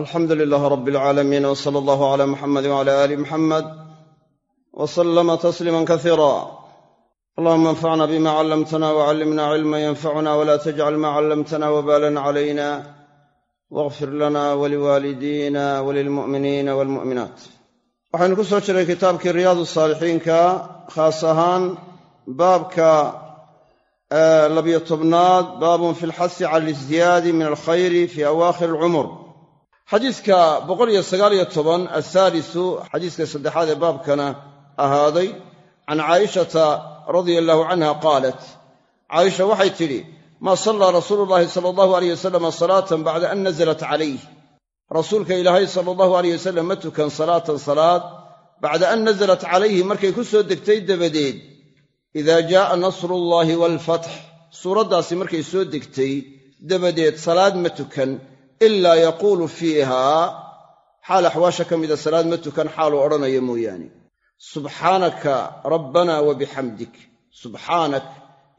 alxamdu lilaah rab alcaalamiin w sala allahu cala muxamadi wcala aali muxamed w salama tasliima kasiira allahuma anfacna bima callamtana wcallimna cilma yanfacuna wla tajcal ma callamtana wbalan calayna wاغfir lana waliwaalidiina walilmu'miniina walmu'minaat waxaynu ku soo jiray kitaabkii riyaadu saalixiinka khaas ahaan baabka labiyo tobnaad baabun fi lxasi cala alisdiyaadi min alkhayri fi awaakhir alcumur xadiidka boqoliyo sagaaliyo toban athaalisu xadiiska saddexaad ee baabkana ahaaday can caayishata radia allahu canha qaalat. Caaisha waxay tidhi maa sallaa rasuulu llahi sala allahu aleyh wasalama salaatan bacda an nazalat calayh. Rasuulka ilaahay sala allahu aleyh wasalam ma tukan salaatan salaad bacda an nazalat calayhi markay ku soo degtay dabadeed. Idaa jaaa nasrullaahi waalfatx suuraddaasi markay soo degtay dabadeed salaad ma tukan ilaa yaquulu fiihaa xaal axwaasha ka mida salaad ma tukan xaaluu odhanaya mooyaane subxaanaka rabbana wa bixamdik subxaanak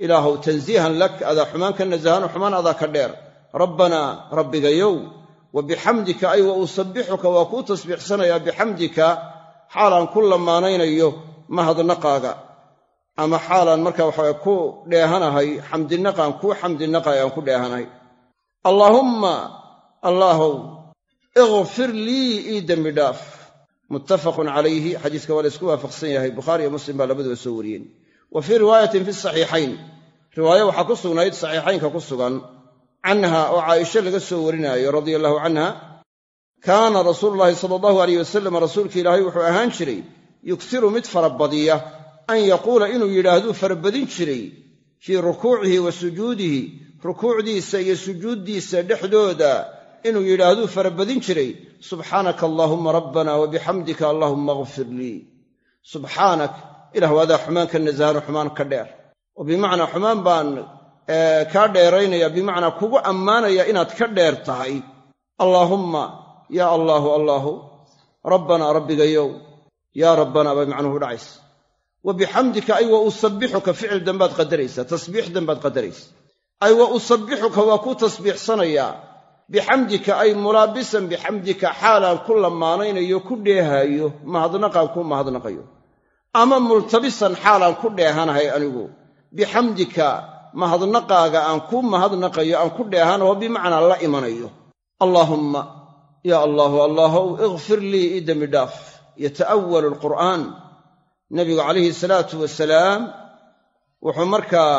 ilaahow tansiihan lak adaa xumaan ka nasahan xumaan adaa ka dheer rabbanaa rabbigayow wa bixamdika ay wa usabbixuka waa kuu tasbiixsanayaa bixamdika xaalaan ku lamaanaynayo mahadnaqaaga ama xaalaan marka waxaa ku dheehanahay xamdinaqaan kuu xamdinaqay aan ku dheehanahay allaahow ikfir lii ii dembi dhaaf. Muttafaqun calayhi xadiiska waa la isku waafaqsan yahay bukhaariyo muslim baa labaduba soo wariyeen. Wa fii riwaayatin fi saxiixayn. Riwaayo waxaa ku sugnayd saxiixaynka ku sugan canha oo caaisha laga soo warinaayo radia allahu canha kaana rasuulu llaahi sala allahu aleyh wasalam rasuulka ilaahay wuxuu ahaan jiray yugsiru mid farabadiya an yaquula inuu yidhaahduu farabadin jiray fii rukuucihi wa sujuudihi rukuucdiisa iyo sujuuddiisa dhexdooda inuu yidhaahduu farabadin jiray subxaanaka allaahumma rabbana wa bixamdika allaahumma akfir lii. Subxaanak ilahu adaa xumaan ka nasahan xumaan ka dheer. Oo bimacnaa xumaan baan kaa dheeraynaya bimacnaa kugu ammaanaya inaad ka dheer tahay. Allaahumma yaa allaahu allaahu rabbanaa rabbigayow yaa rabbanaa bay macnuhu dhacays wa bixamdika ay wa usabbixuka ficil dambaad qadaraysaa tasbiix dambaad qadaraysa ay wa usabbixuka waa ku tasbiixsanayaa bixamdika ay mulaabisan bixamdika xaalaan ku lamaanaynayo ku dheehaayo mahadnaqaan ku mahadnaqayo ama multabisan xaalaan ku dheehanahay anigu. Bixamdika mahadnaqaaga aan ku mahadnaqayo aan ku dheehanaho bimacnaa la imanayo. Allaahumma yaa allaahu allaahow ikfir lii ii dembi dhaaf. Yata'awalu alqur'aan. Nabigu calayhi salaatu wasalaam wuxuu markaa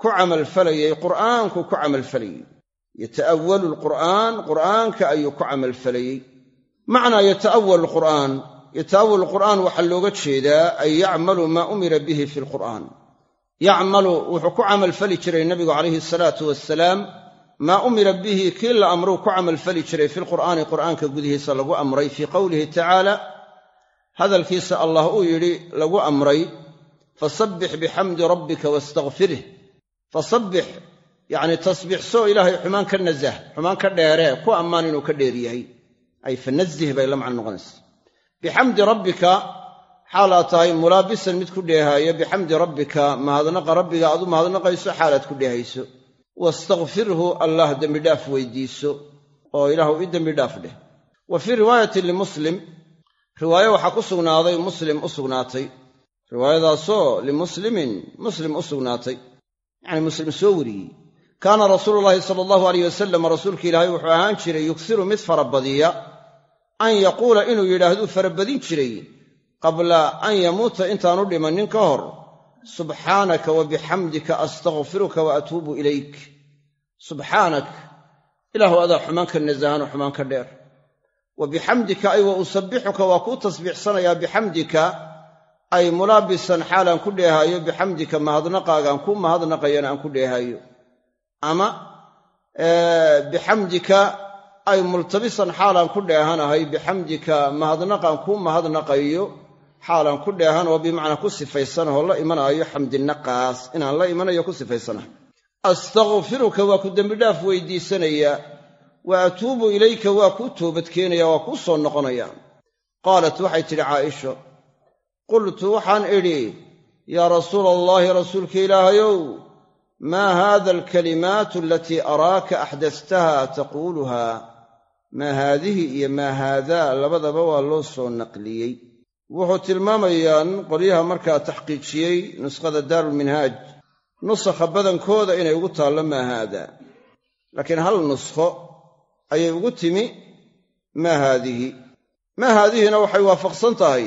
ku camalfalayay qur'aanku ku camalfalayey yata'awalu alqur'aan qur'aanka ayuu ku camalfalayey macnaa yata'awalu alqur'aan yata'awalu alqur'aan waxaa looga jeedaa ay yacmalu maa umira bihi fi alqur'aan yacmalu wuxuu ku camalfali jiray nabigu calayhi salaatu wasalaam maa umira bihi kii la amruu ku camalfali jiray fi lqur'aani qur'aanka gudihiisa lagu amray fii qowlihi tacaala hadalkiisa allah uu yidhi lagu amray fasabbix bixamdi rabbika fasabbix yacni tasbiixsoo ilaahay xumaan ka nasah xumaan ka dheeree ku ammaan inuu ka dheer yahay ay fanazih bay la macno noqonaysa. Bixamdi rabbika xaalaad tahay mulaabisan mid ku dheehaayo bixamdi rabbika mahadnaqa rabbiga aad u mahadnaqayso xaalaad ku dheehayso. Wastakfirhu allah dembidhaaf weydiiso oo ilaahu i dembidhaaf dheh. Wa fii riwaayatin limuslim riwaaye waxaa ku sugnaaday muslim u sugnaatay. Riwaayadaasoo limuslimin muslim u sugnaatay. Yacnii muslim soo wariyey kaana rasuulu llaahi sala allahu aleyh wasalam rasuulka ilaahay wuxuu ahaan jiray yugsiru mid farabadiya an yaquula inuu yidhaahduu farabadin jiray qabla an yamuuta intaanu dhimannin ka hor. Subxaanaka wa bixamdika astakfiruka wa atuubu ilayk. Subxaanak ilaahu adaa xumaan ka nasahanoo xumaan ka dheer. Wa bixamdika ay wa usabbixuka waa kuu tasbiixsanayaa bixamdika ay mulaabisan xaalaan ku dheehaayo bixamdika mahadnaqaagaan ku mahadnaqayana aan ku dheehaayo ama bixamdika ay multabisan xaalaan ku dheehanahay bixamdika mahadnaqaan ku mahadnaqayo xaalaan ku dheehanoo bimacnaa ku sifaysanahoo la imanaayo xamdinaqaas inaan la imanayo ku sifaysanahay. Astakfiruka waa ku dembidhaaf weydiisanayaa wa atuubu ilayka waa kuu toobadkeenaya waa kuu soo noqonaya. Qaalat waxay tidhi caaisha qultu waxaan idhi yaa rasuula allaahi rasuulka ilaahayow maa haada alkalimaatu alatii araaka axdastaha taquuluha maa haadihi iyo maa haadaa labadaba waa loo soo naqliyey wuxuu tilmaamayaan qolyaha markaa taxqiijiyey nuskhada daarulminhaaj nusakha badankooda inay ugu taallo maa haadaa laakiin hal nuskho ayay ugu timi maa haadihi maa haadihina waxay waafaqsan tahay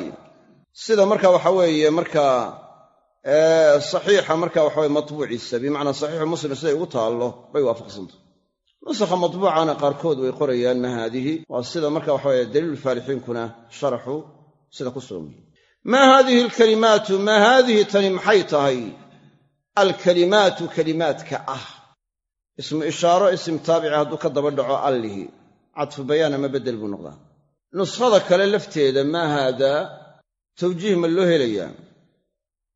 sida marka waxa weeye markaa saxiixa marka waxaweye matbuuciisa bimacnaa saxiixu muslim siday ugu taallo bay waafaqsantahay. Nusakha matbuucana qaarkood way qorayaan maa haadihi waa sida marka waxaweye daliilulfaalixiinkuna sharaxu sida ku sugan maa haadihi alkalimaatu maa haadihi tani maxay tahay? Alkalimaatu kalimaadka ah. Ismu ishaaro isim taabici hadduu ka daba dhaco allihi. Cadfu bayaan ama beddel buu noqdaa. Nuskhada kale lafteeda maa haadaa tawjiih ma loo helayaa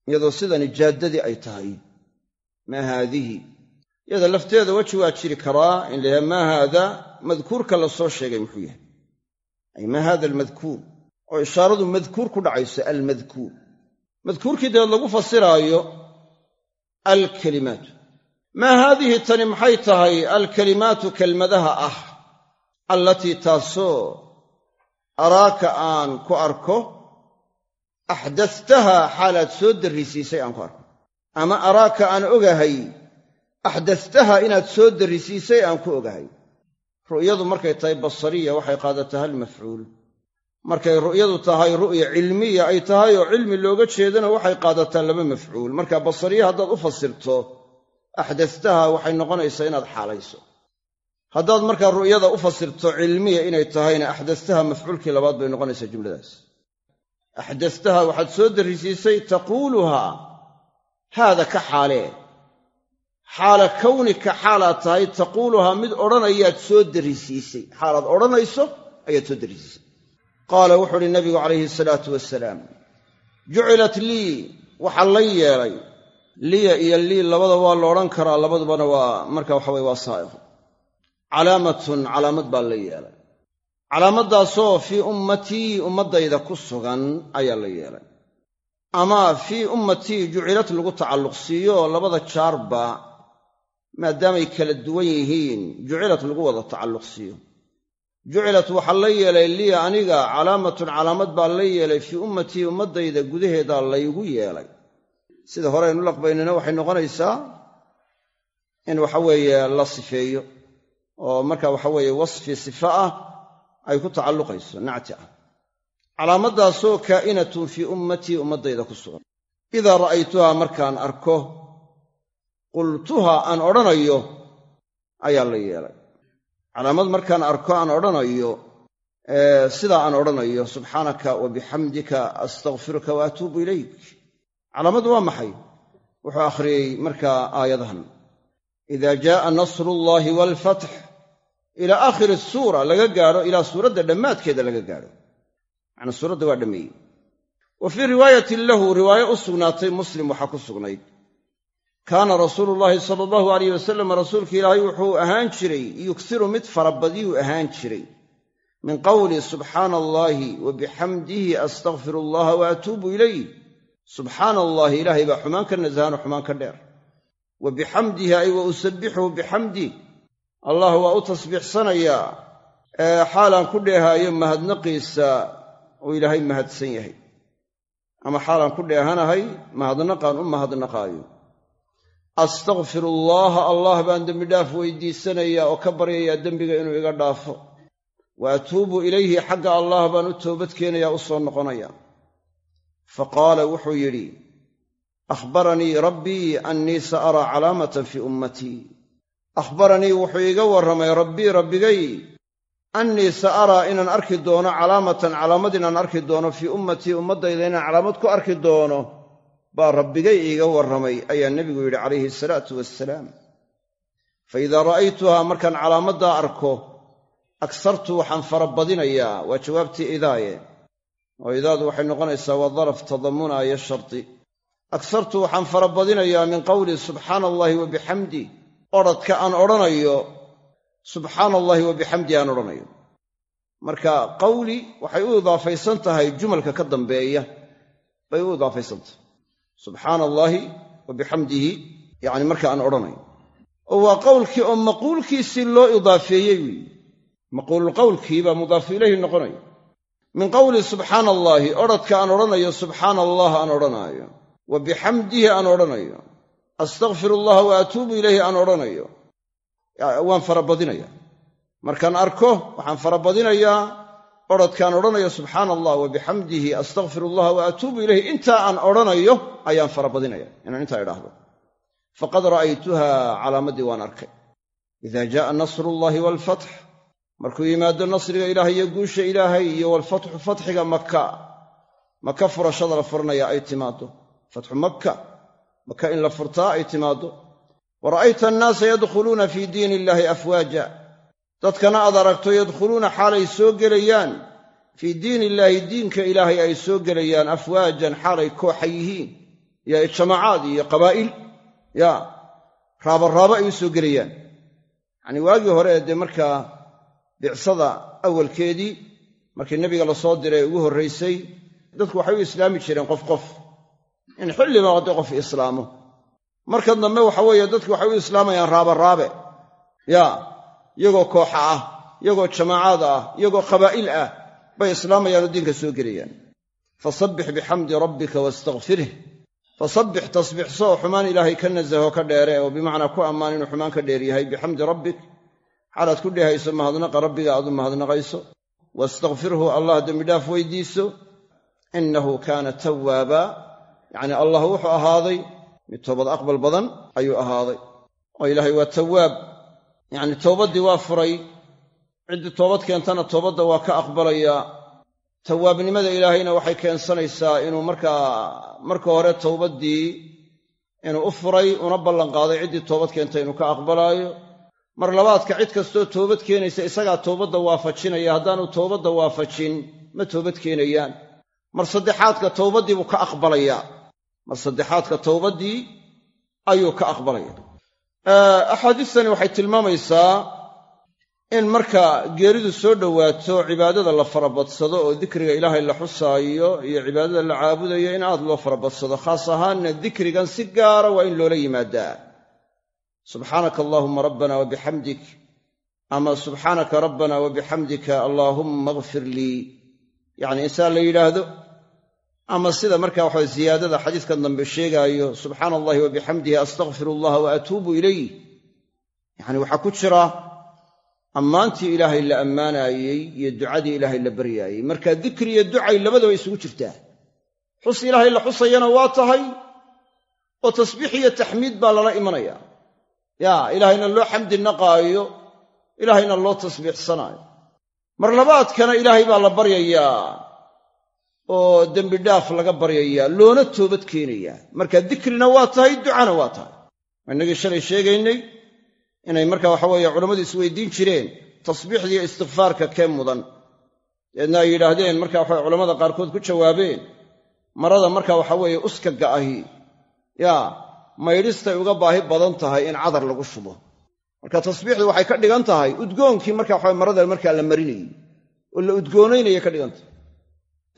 iyadoo sidani jaaddadii ay tahay. Maa haadihi. Iyada lafteeda weji waa jiri karaa in la maa haada madkuurka la soo sheegay muxuu yahay. Ay maa haada almadkuur. Oo ishaaradu madkuur ku dhacayso almadkuur. Madkuurkii dabeed lagu fasiraayo alkalimaatu. Maa haadihi tani maxay tahay? Alkalimaatu kelmadaha ah allatii taasoo araaka aan ku arko axdastaha xaalaad soo darrisiisay aan ku arko ama araaka aan ogahay axdastaha inaad soo darrisiisay aan ku ogahay ru'yadu markay tahay basariya waxay qaadataa hal mafcuul markay ru'yadu tahay ru'ya cilmiya ay tahay oo cilmi looga jeedana waxay qaadataa laba mafcuul marka basariya haddaad u fasirto axdastaha waxay noqonaysaa inaad xaalayso haddaad markaa ru'yada u fasirto cilmiya inay tahayna axdastaha mafcuulkii labaad bay noqonaysaa jumladaas axdastaha waxaad soo darrisiisay taquuluhaa haada ka xaalee xaala kawnika xaalaad tahay taquuluhaa mid odhanayaad soo darrisiisay xaalaad odhanayso ayaad soo darrisiisay qaala wuxuu uhi nabigu calayhi salaatu wasalaam jucilat lii waxaa la yeelay liya iyo lii labada waa la odhan karaa labadubana waa marka waxa weye waa saa'iq calaamatun calaamad baa la yeelay calaamaddaasoo fii ummatii ummaddayda ku sugan ayaa la yeelay. Ama fii ummatii jucilad lagu tacalluq siiyo labada jaarba maadaamay kala duwan yihiin jucilat lagu wada tacalluq siiyo jucilat waxaa la yeelay liya aniga calaamatun calaamad baa la yeelay fii ummatii ummaddayda gudaheedaa laygu yeelay. Sida hore aynu laqbaynana waxay noqonaysaa in waxaweeye la sifeeyo oo marka waxaweeye wasfi sifa ah ay ku tacalluqayso nacti ah. Calaamaddaasoo kaa'inatun fii ummatii ummaddayda ku sugan. Idaa ra'aytuhaa markaan arko qultuha aan odhanayo ayaa la yeelay. Calaamad markaan arko aan odhanayo sidaa aan odhanayo subxaanaka wa bixamdika astakfiruka wa atuubu ilayk. Calaamadu waa maxay? Wuxuu akhriyey markaa aayadahan. Ida jaaa nasrullaahi waalfatx ilaa aakhiri suura laga gaadho ilaa suuradda dhammaadkeeda laga gaadho. Macnaa suuradda waa dhammeeyey. Wa fii riwaayatin lahu riwaayo u sugnaatay muslim waxaa ku sugnayd. Kaana rasuulu llaahi sala allahu alayh wasalam rasuulka ilaahay wuxuu ahaan jiray yugsiru mid farabadiyuu ahaan jiray. Min qowli subxaana allaahi wa bixamdihi astakfiru allaha wa atuubu ilayh subxaana allaahi ilaahay baa xumaan ka nasahanoo xumaan ka dheer. Wa bixamdihi ay wa usabbixuhu bixamdih allah waa u tasbiixsanayaa xaalaan ku dheehaayo mahadnaqiisa uu ilaahay mahadsan yahay. Ama xaalaan ku dheehanahay mahadnaqaan u mahadnaqaayo. Astakfiru allaaha allah baan dembidhaaf weydiisanayaa oo ka baryayaa dembiga inuu iga dhaafo. Wa atuubu ilayhi xagga allah baan u toobad keenayaa u soo noqonaya. Fa qaala wuxuu yidhi akhbaranii rabbii annii sa araa calaamatan fii ummatii akhbaranii wuxuu iiga warramay rabbii rabbigay annii sa araa inaan arki doono calaamatan calaamad inaan arki doono fii ummatii ummaddayda inaan calaamad ku arki doono baa rabbigay iiga warramay ayaa nebigu yidhi calayhi salaatu wassalaam. Fa idaa ra'aytuhaa markaan calaamaddaa arko agsartu waxaan farabadinayaa waa jawaabtii idaaye. Oo idaadu waxay noqonaysaa waa daraf tadamunaaya shardi agsartu waxaan farabadinayaa min qowli subxaana allaahi wa bixamdi odhadka aan odhanayo subxaana allaahi wa bixamdi aan odhanayo. Marka qawli waxay u idaafaysan tahay jumalka ka dambeeya. Bay u idaafaysan tahay. Subxaana allaahi wa bixamdihi yacni marka aan odhanayo. Oo waa qowlkii oo maquulkiisii loo idaafeeyey weeye maquululqowlkii baa mudaafu ilayhi noqonaya. Min qowli subxaana allaahi odradka aan odhanayo subxaana allah aan odhanaayo wa bixamdihi aan odhanayo astakfir allaha wa atuubu ilayhi aan odhanayo. Waan farabadinaya. Markaan arko waxaan farabadinayaa odradkaan odhanayo subxaana allah wa bixamdihi astakfir allaha wa atuubu ilayhi intaa aan odhanayo ayaan farabadinaya. Inaan intaa idhaahdo. Faqad ra'aytuha calaamaddii waan arkay. Ida jaaa nasrullaahi waalfatx markuu yimaado nasriga ilaahay iyo guusha ilaahay iyo walfatxu fatxiga maka maka furashada la furanaya ay timaaddo. Fatxu makka maka in la furtaa ay timaaddo wa ra'ayta annaasa yadkhuluuna fii diini illaahi afwaaja. Dadkana aad aragto yadkhuluuna xaalay soo gelayaan. Fii diin illaahi diinka ilaahay ay soo gelayaan afwaajan xaalay kooxa yihiin. Iyo jamacaad iyo qabaa'il ya raabaraabo ay u soo gelayaan. Yacanii waagii hore dee markaa bicsada awalkeedii markii nebiga la soo diray ugu horraysay dadku waxay u islaami jireen qof qof in xilliba haddii qof islaamo. Marka dambe waxa weeye dadku waxay u islaamayaan raabaraabe ya iyagoo kooxa ah iyagoo jamaacaad ah iyagoo qabaa'il ah bay islaamayaan oo diinka soo gelayaan. Fasabbix bixamdi rabbika wastakfirh fasabbix tasbiixso oo xumaan ilaahay ka nasaho ka dheere oo bimacnaa ku ammaan inuu xumaan ka dheer yahay bixamdi rabbik. Xaalaad ku dhehayso mahadnaqa rabbiga aad u mahadnaqayso. Wastakfirhu allah dembidhaaf weydiiso. Innahu kaana tawaaba yacnii allah wuxuu ahaaday mid toobad aqbal badan ayuu ahaaday. Oo ilaahay waa tawaab yacni towbaddii waa furay ciddii toobad keentana toobadda waa ka aqbalayaa tawaabnimada ilaahayna waxay keensanaysaa inuu markaa marka hore towbaddii inuu u furay una ballanqaaday ciddii toobad keenta inuu ka aqbalaayo. Mar labaadka cid kastoo toobad keenaysa isagaa toobadda waafajinaya. Haddaanu toobadda waafajin ma toobad keenayaan. Mar saddexaadka towbaddii buu ka aqbalayaa mar saddexaadka towbaddii ayuu ka aqbalaya. Axaadiistani waxay tilmaamaysaa in marka geeridu soo dhowaato cibaadada la farabadsado oo dikriga ilaahay la xusaayo iyo cibaadada la caabudayo in aad loo farabadsado khaas ahaanna dikrigan si gaara waa in loola yimaadaa. Subxaanaka allaahumma rabbana wa bixamdik ama subxaanaka rabbana wa bixamdika allaahumma akfir lii. Yacni insaan la yidhaahdo ama sida marka waxa ziyaadada xadiiskan dambe sheegaayo subxaana allahi wa bixamdihi astakfiru allaha wa atuubu ilayh. Yacni waxaa ku jira ammaantii ilaahay la ammaanaayey iyo ducadii ilaahay la baryaayey. Marka dikri iyo ducay labadaba isugu jirtaa. Xus ilaahay la xusayana waa tahay oo tasbiix iyo taxmiid baa lala imanaya. Yaa ilaahayna loo xamdi naqaayo ilaahayna loo tasbiixsanaayo. Mar labaadkana ilaahay baa la baryayaa oo dembidhaaf laga baryayaa loona toobad keenayaa. Marka dikrina waa tahay ducana waa tahay. Innagii shalay sheegaynay? Inay marka waxa weeye culammadu isweydiin jireen tasbiixdiiyo istikfaarka kee mudan. Deedna ay yidhaahdeen marka waxa culammada qaarkood ku jawaabeen marada marka waxa weeye uskaga ahi yaa maydhistay uga baahi badan tahay in cadar lagu shubo. Marka tasbiixdu waxay ka dhigan tahay udgoonkii marka waxa marada markaa la marinayey oo la udgoonaynaya ka dhigan tahay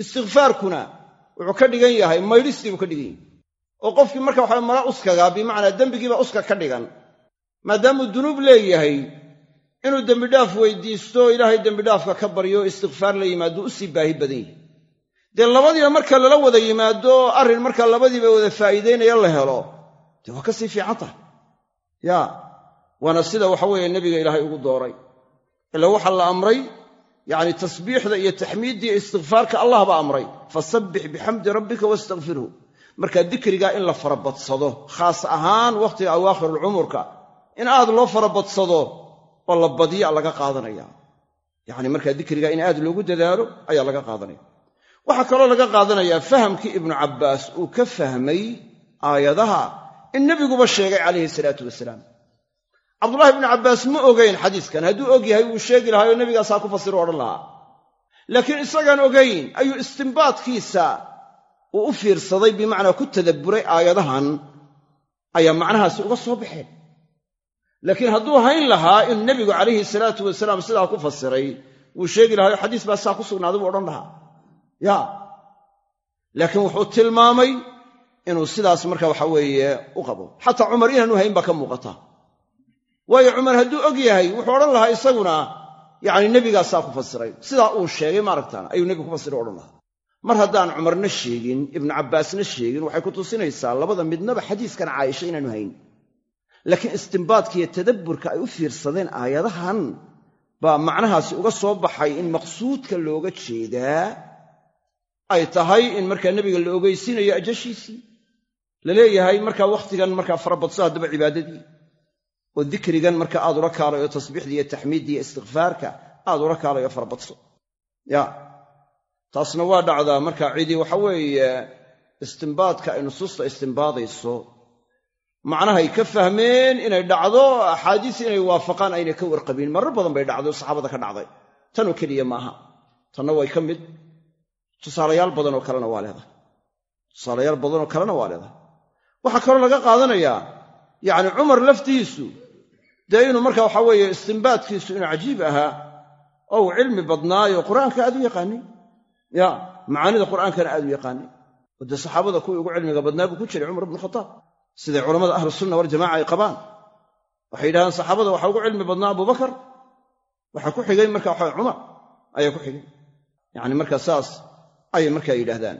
istikfaarkuna wuxuu ka dhigan yahay maydhistii buu ka dhigan yahay. oo qofkii marka waxa mara uskaga bimacnaa dembigiiba uska ka dhigan. maadaamuu dunuub leeyahay inuu dembidhaaf weydiisto ilaahay dembidhaafka ka baryo o istikfaar la yimaado u sii baahi badan yahay. dee labadiiba marka lala wada yimaado arrin marka labadiiba wada faa'iidaynaya la helo dee waa ka sii fiican tahay. Yaa waana sida waxa weeye nebiga ilaahay ugu dooray. ila waxaa la amray yacni tasbiixda iyo taxmiiddiiyo istikfaarka allah baa amray. Fasabbix bixamdi rabbika wastakfirhu marka dikrigaa in la farabadsado khaas ahaan wakhtiga awaakhirulcumurka in aad loo farabadsado oo la badiya laga qaadanaya. Yacni markaa dikriga in aad loogu dadaalo ayaa laga qaadanaya. Waxaa kaloo laga qaadanayaa fahamkii ibnu cabbaas uu ka fahmay aayadaha in nebiguba sheegay calayhi salaatu wasalaam cabdullahi ibnu cabbaas ma ogayn xadiiskan. Hadduu og yahay wuu sheegi lahaa oo nebigaasaa ku fasiro odhan lahaa. Laakiin isagaan ogayn ayuu istimbaadkiisa uu u fiirsaday bimacnaa ku tadabburay aayadahan ayaa macnahaasi uga soo baxeen laakiin hadduu hayn lahaa inuu nebigu calayhi salaatu wasalaam sidaa ku fasiray wuu sheegi lahaa oo xadiis baa saa ku sugnaaday buu odhan lahaa. Ya. Laakiin wuxuu tilmaamay inuu sidaas marka waxa weeye u qabo. Xataa cumar inaanu hayn baa ka muuqata waayo cumar hadduu og yahay wuxuu odhan lahaa isaguna yacni nebigaasaa ku fasiray. Sidaa uu sheegay maaragtaan ayuu nebigu ku fasiray odhan lahaa. Mar haddaan cumarna sheegin ibnu cabbaasna sheegin waxay ku tusinaysaa labada midnaba xadiiskan caaisha inaanu hayn. Laakiin istimbaadka iyo tadabburka ay u fiirsadeen aayadahan baa macnahaasi uga soo baxay in maqsuudka looga jeedaa ay tahay in markaa nebiga la ogeysiinayo ajashiisii la leeyahay markaa wakhtigan markaa farabadso haddaba cibaadadii oo dikrigan marka aad ula kaalayo tasbiixdii iyo taxmiiddii iyo istikfaarka aad ula kaalayo farabadso. Ya. Taasna waa dhacdaa marka cidii waxa weeye istimbaadka ay nusuusta istimbaadayso macnahay ka fahmeen inay dhacdo axaadiis inay waafaqaan aynay ka warqabin. Marar badan bay dhacday oo saxaabada ka dhacday. Tanoo keliya maaha. Tanna way ka mid. Tusaalayaal badanoo kalena waa leedahay. Tusaalayaal badanoo kalena waa leedahay. Waxaa kaloo laga qaadanayaa yacni cumar laftiisu dee inuu marka waxa weeye istimbaadkiisu inuu cajiib ahaa oo cilmi badnaayo qur'aanka aad u yaqaanay ya macaanida qur'aankana aad u yaqaanay oo dee saxaabada kuwii ugu cilmiga badnaa buu ku jiray cumar ibnu khataab. Siday culammada ahlusunna waljamaca ay qabaan. Waxay yidhahdeen saxaabada waxaa ugu cilmi badnaa abubakar waxaa ku xigay marka waxa cumar ayaa ku xigay yacni marka saas ayay markaa yidhaahdaan.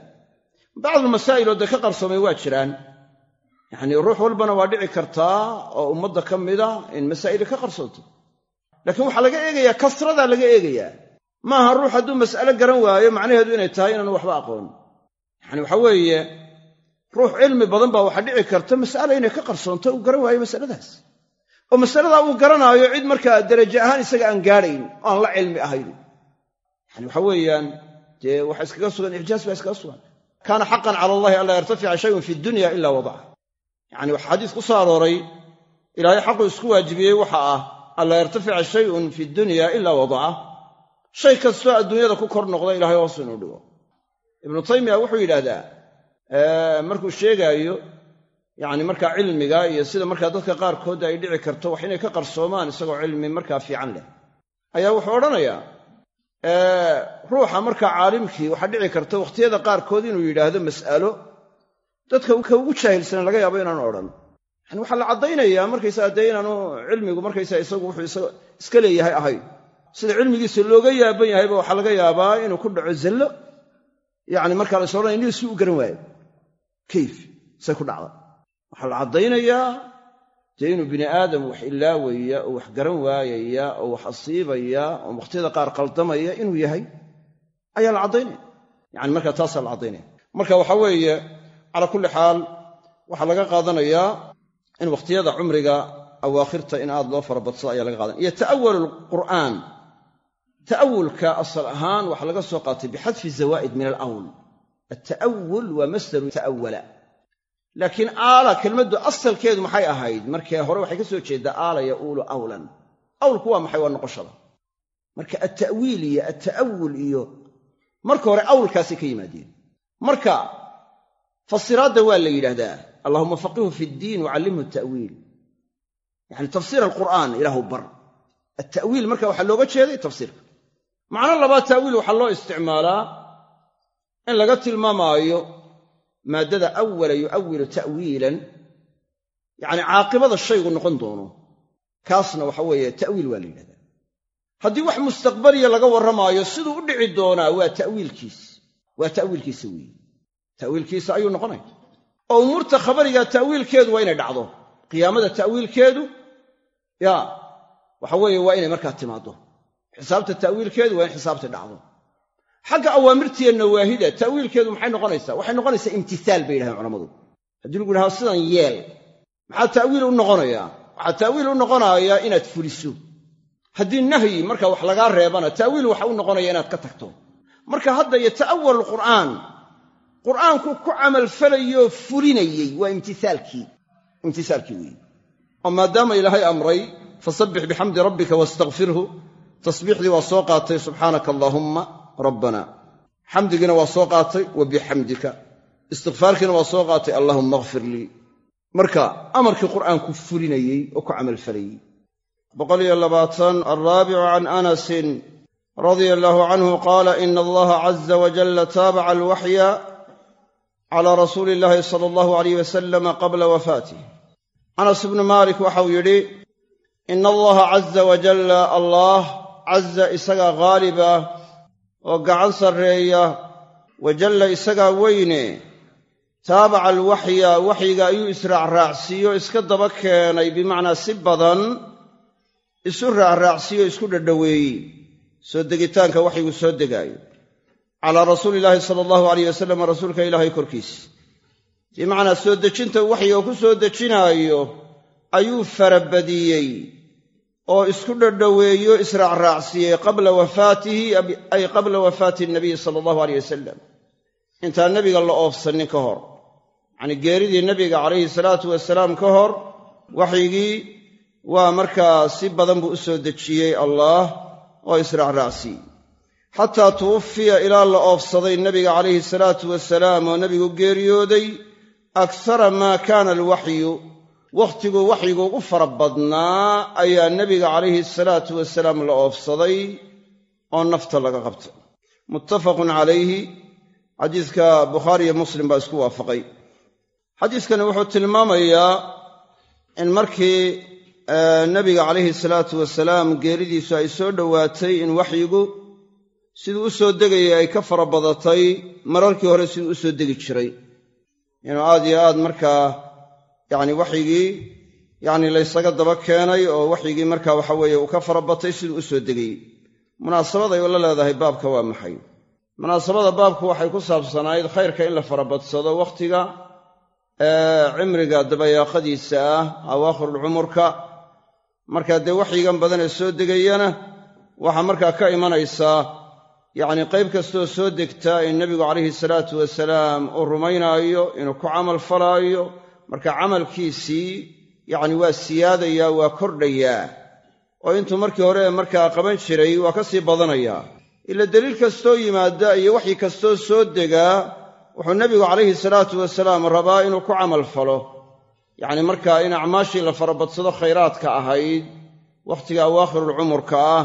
Bacdulmasaa'il oo dee ka qarsoomay waa jiraan yacnii ruux walbana waa dhici kartaa oo ummadda ka mida in masaa'ili ka qarsoonto laakiin waxaa laga eegayaa kasradaa laga eegayaa. Maaha ruux hadduu mas'ale garan waayo macnaheedu inay tahay inaanu waxba aqoon. Yacani waxa weeye ruux cilmi badan baa waxaa dhici karta mas'ala inay ka qarsoonto uu garan waayo masaladaas. Oo masaladaa uu garanaayo cid markaa deraje ahaan isaga aan gaadhayn oo aan la cilmi ahayn. Yani waxa weeyaan dee waxa iskaga sugan icjaaz baa iskaga sugan. Kaana xaqan cala allahi anlaa yartafica shayun fi dunya ila wadaca yacani waxa xadiis ku soo arooray ilaahay xaqu isku waajibiyey waxa ah anlaa yartafica shayun fi dunya ila wadaca shay kastoo adduunyada ku kor noqda ilahay hoos inuu dhigo. Ibnu taymiya wuxuu yidhaahdaa markuu sheegaayo yacni markaa cilmiga iyo sida markaa dadka qaarkood ay dhici karto wax inay ka qarsoomaan isagoo cilmi markaa fiican leh. Ayaa wuxuu odhanayaa ruuxa markaa caalimkii waxaa dhici karta wakhtiyada qaarkood inuu yidhaahdo mas'alo dadka ka ugu jaahilsanan laga yaabo inaanu odhan. Yani waxaa la caddaynayaa markaysaa dee inaanu cilmigu markaysaa isagu wuxuu iska leeyahay ahayn sida cilmigiisa looga yaaban yahayba waxaa laga yaabaa inuu ku dhaco zallo yacni markaa la is odhanaya nin si u garan waayo. Kayf say ku dhacda. Waxaa la caddaynayaa dee inuu bini aadam wax ilaawaya oo wax garan waayaya oo wax asiibaya oo wakhtiyada qaar qaldamaya inuu yahay ayaa la caddaynaya. Yani marka taasaa la caddaynaya. Marka waxa weeye calaa kulli xaal waxaa laga qaadanayaa in wakhtiyada cumriga awaakhirta in aad loo farabadsado ayaa laga qaadanaya. Iyo ta'awul alqur'aan ta'awulka asal ahaan waxaa laga soo qaatay bixadfi zawaa'id min alawl alta'awul waa masdaru ta'awala laakiin aala kelmaddu asalkeedu maxay ahayd? Markee hore waxay ka soo jeeddaa aala yauulu awlan. Awlku waa maxay? Waa noqoshada. Marka atta'wiil iyo atta'awul iyo marka hore awlkaasay ka yimaadeen. Marka fasiraadda waa la yidhaahdaa allahuma faqihu fi ddiin wacallimhu ta'wiil. Yacni tafsiir alqur'aan ilaahu bar. Atta'wiil marka waxaa looga jeeday tafsiirka macno labaad ta'wiil waxaa loo isticmaalaa in laga tilmaamaayo maaddada awala yu'awilu ta'wiilan. Yacni caaqibada shaygu noqon doono. Kaasna waxa weeye ta'wiil waa la yidhahdaa haddii wax mustaqbaliya laga warramaayo siduu u dhici doonaa waa ta'wiilkiis. Waa ta'wiilkiisa weeye ta'wiilkiisa ayuu noqonaya oo umuurta khabariga ta'wiilkeedu waa inay dhacdo. Qiyaamada ta'wiilkeedu ya waxa weeye waa inay markaa timaaddo. Xisaabta ta'wiilkeedu waa in xisaabta dhacdo. Xagga awaamirtiiyo nawaahida ta'wiilkeedu maxay noqonaysaa? Waxay noqonaysaa imtisaal bay yidhahdeen culammadu haddii lagu yidhahdo sidan yeel maxaa ta'wiil u noqonayaa waxaa ta'wiil u noqonayaa inaad fuliso. Haddii nahyi marka wax lagaa reebana ta'wiil waxa u noqonaya inaad ka tagto. Marka hadda yata'awal alqur'aan qur'aanku ku camalfalayoo fulinayey waa imtisaalkii imtisaalkii weeye oo maadaama ilaahay amray fasabbix bixamdi rabbika wastakfirhu tasbiixdii waa soo qaatay subxaanaka allaahumma rabbana. Xamdigiina waa soo qaatay wa bixamdika istikfaarkiina waa soo qaatay allahumma akfir lii. Marka amarkii qur'aanku fulinayey oo ku camalfalayey alraabicu can anasin radia allaahu canhu qaala ina allaha caza wajalla taabaca alwaxya cala rasuuli illaahi sala allahu alayh wasalama qabla wafaatih anas ibnu maalik waxau yidhi ina allaha caza wajalla allaah caza isagaa ghaaliba oo gacan sarreeya wajalla isagaa weyne taabaca alwaxya waxyiga ayuu israacraacsiiyo iska daba keenay bimacnaa si badan isu raacraacsiiyo isku dhadhoweeyey soo degitaanka waxyigu soo degaayo calaa rasuuli illaahi sala allahu alayh wasalam rasuulka ilaahay korkiisa bimacnaa soo dejinta waxyiga ku soo dejinaayo ayuu farabadiyey oo isku dhadhoweeyo israacraacsiiyey qabla wafaatihi ay qabla wafaati nabiyi sala allahu aleyh wasalam intaan nebiga la oofsanin ka hor. Yacnii geeridii nebiga calayhi salaatu wasalaam ka hor waxyigii waa markaa si badan buu u soo dejiyey allaah oo israacraacsiiyey xataa tuwuffiya ilaa la oofsaday nebiga calayhi salaatu wasalaam oo nebigu geeriyooday aksara maa kaana alwaxyu wakhtiguu waxyigu ugu fara badnaa ayaa nebiga calayhi salaatu wasalaam la oofsaday oo nafta laga qabtay muttafaqun calayhi xadiiska bukhaari iyo muslim baa isku waafaqay. Xadiiskani wuxuu tilmaamayaa in markii nebiga calayhi salaatu wasalaam geeridiisu ay soo dhowaatay in waxyigu siduu u soo degayay ay ka fara badatay mararkii hore siduu u soo degi jiray. Inuu aad iyo aad markaa yacni waxyigii yacni laysaga daba keenay oo waxyigii markaa waxa weeye uu ka fara batay siduu u soo degayey munaasabaday la leedahay baabka waa maxay? Munaasabada baabku waxay ku saabsanayd khayrka in la farabadsado wakhtiga cimriga dabayaaqadiisa ah awaakhirulcumurka markaa dee waxyigan badan ee soo degayana waxaa markaa ka imanaysaa yacnii qayb kastoo soo degta in nebigu calayhi salaatu wasalaam uu rumaynaayo inuu ku camal falaayo marka camalkiisii yacni waa siyaadayaa waa kordhayaa. Oo intuu markii hore markaa qaban jiray waa ka sii badanayaa. Ila deliil kastoo yimaada iyo waxyi kastoo soo degaa wuxuu nebigu calayhi salaatu wasalaam rabaa inuu ku camal falo. Yacni markaa in acmaashii la farabadsado khayraadka ahayd wakhtiga awaakhirulcumurka ah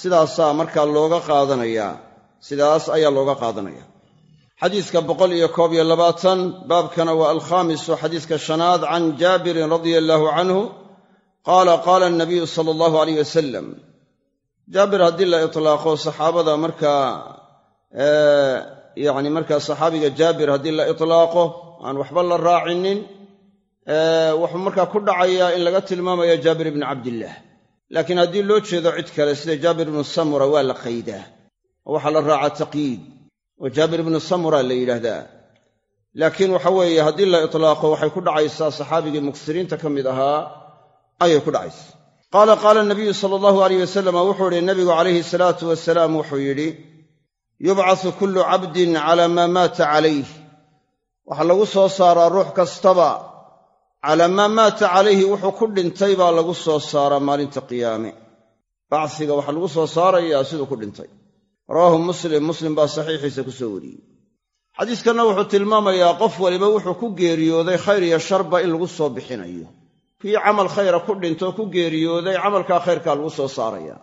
sidaasaa markaa looga qaadanayaa sidaas ayaa looga qaadanaya. Xadiiska boqol iyo koob iyo labaatan baabkana waa alkhaamisu xadiiska shanaad can jaabirin radia allaahu canhu qaala qaala anabiyu sala allahu aleyh wasalam jaabir haddii la itlaaqo saxaabada markaa yacni markaa saxaabiga jaabir haddii la itlaaqo aan waxba la raacinin wuxuu markaa ku dhacayaa in laga tilmaamaya jaabir ibni cabdillaah laakiin haddii loo jeedo cid kale sida jaabir ibnu samura waa la qaydaa waxaa la raacaa taqyiid oo jaabir ibnu samura la yidhaahdaa. Laakiin waxa weeye haddii la itlaaqo waxay ku dhacaysaa saxaabigii muksiriinta ka mid ahaa ayay ku dhacaysa. Qaala qaala nabiyu sala allahu aleyh wasalam wuxuu idhi nabigu calayhi salaatu wasalaam wuxuu yidhi yubcasu kullu cabdin calaa maa maata calayh waxaa lagu soo saaraa ruux kastaba calaa maa maata calayhi wuxuu ku dhintay baa lagu soo saaraa maalinta qiyaame. Bacsiga waxaa lagu soo saarayaa siduu ku dhintay rawaahu muslim muslim baa saxiixiisa ku soo wariyey. Xadiiskanna wuxuu tilmaamayaa qof waliba wuxuu ku geeriyooday khayr iyo sharba in lagu soo bixinayo. Kii camal khayra ku dhintoo ku geeriyooday camalkaa khayrkaa lagu soo saaraya.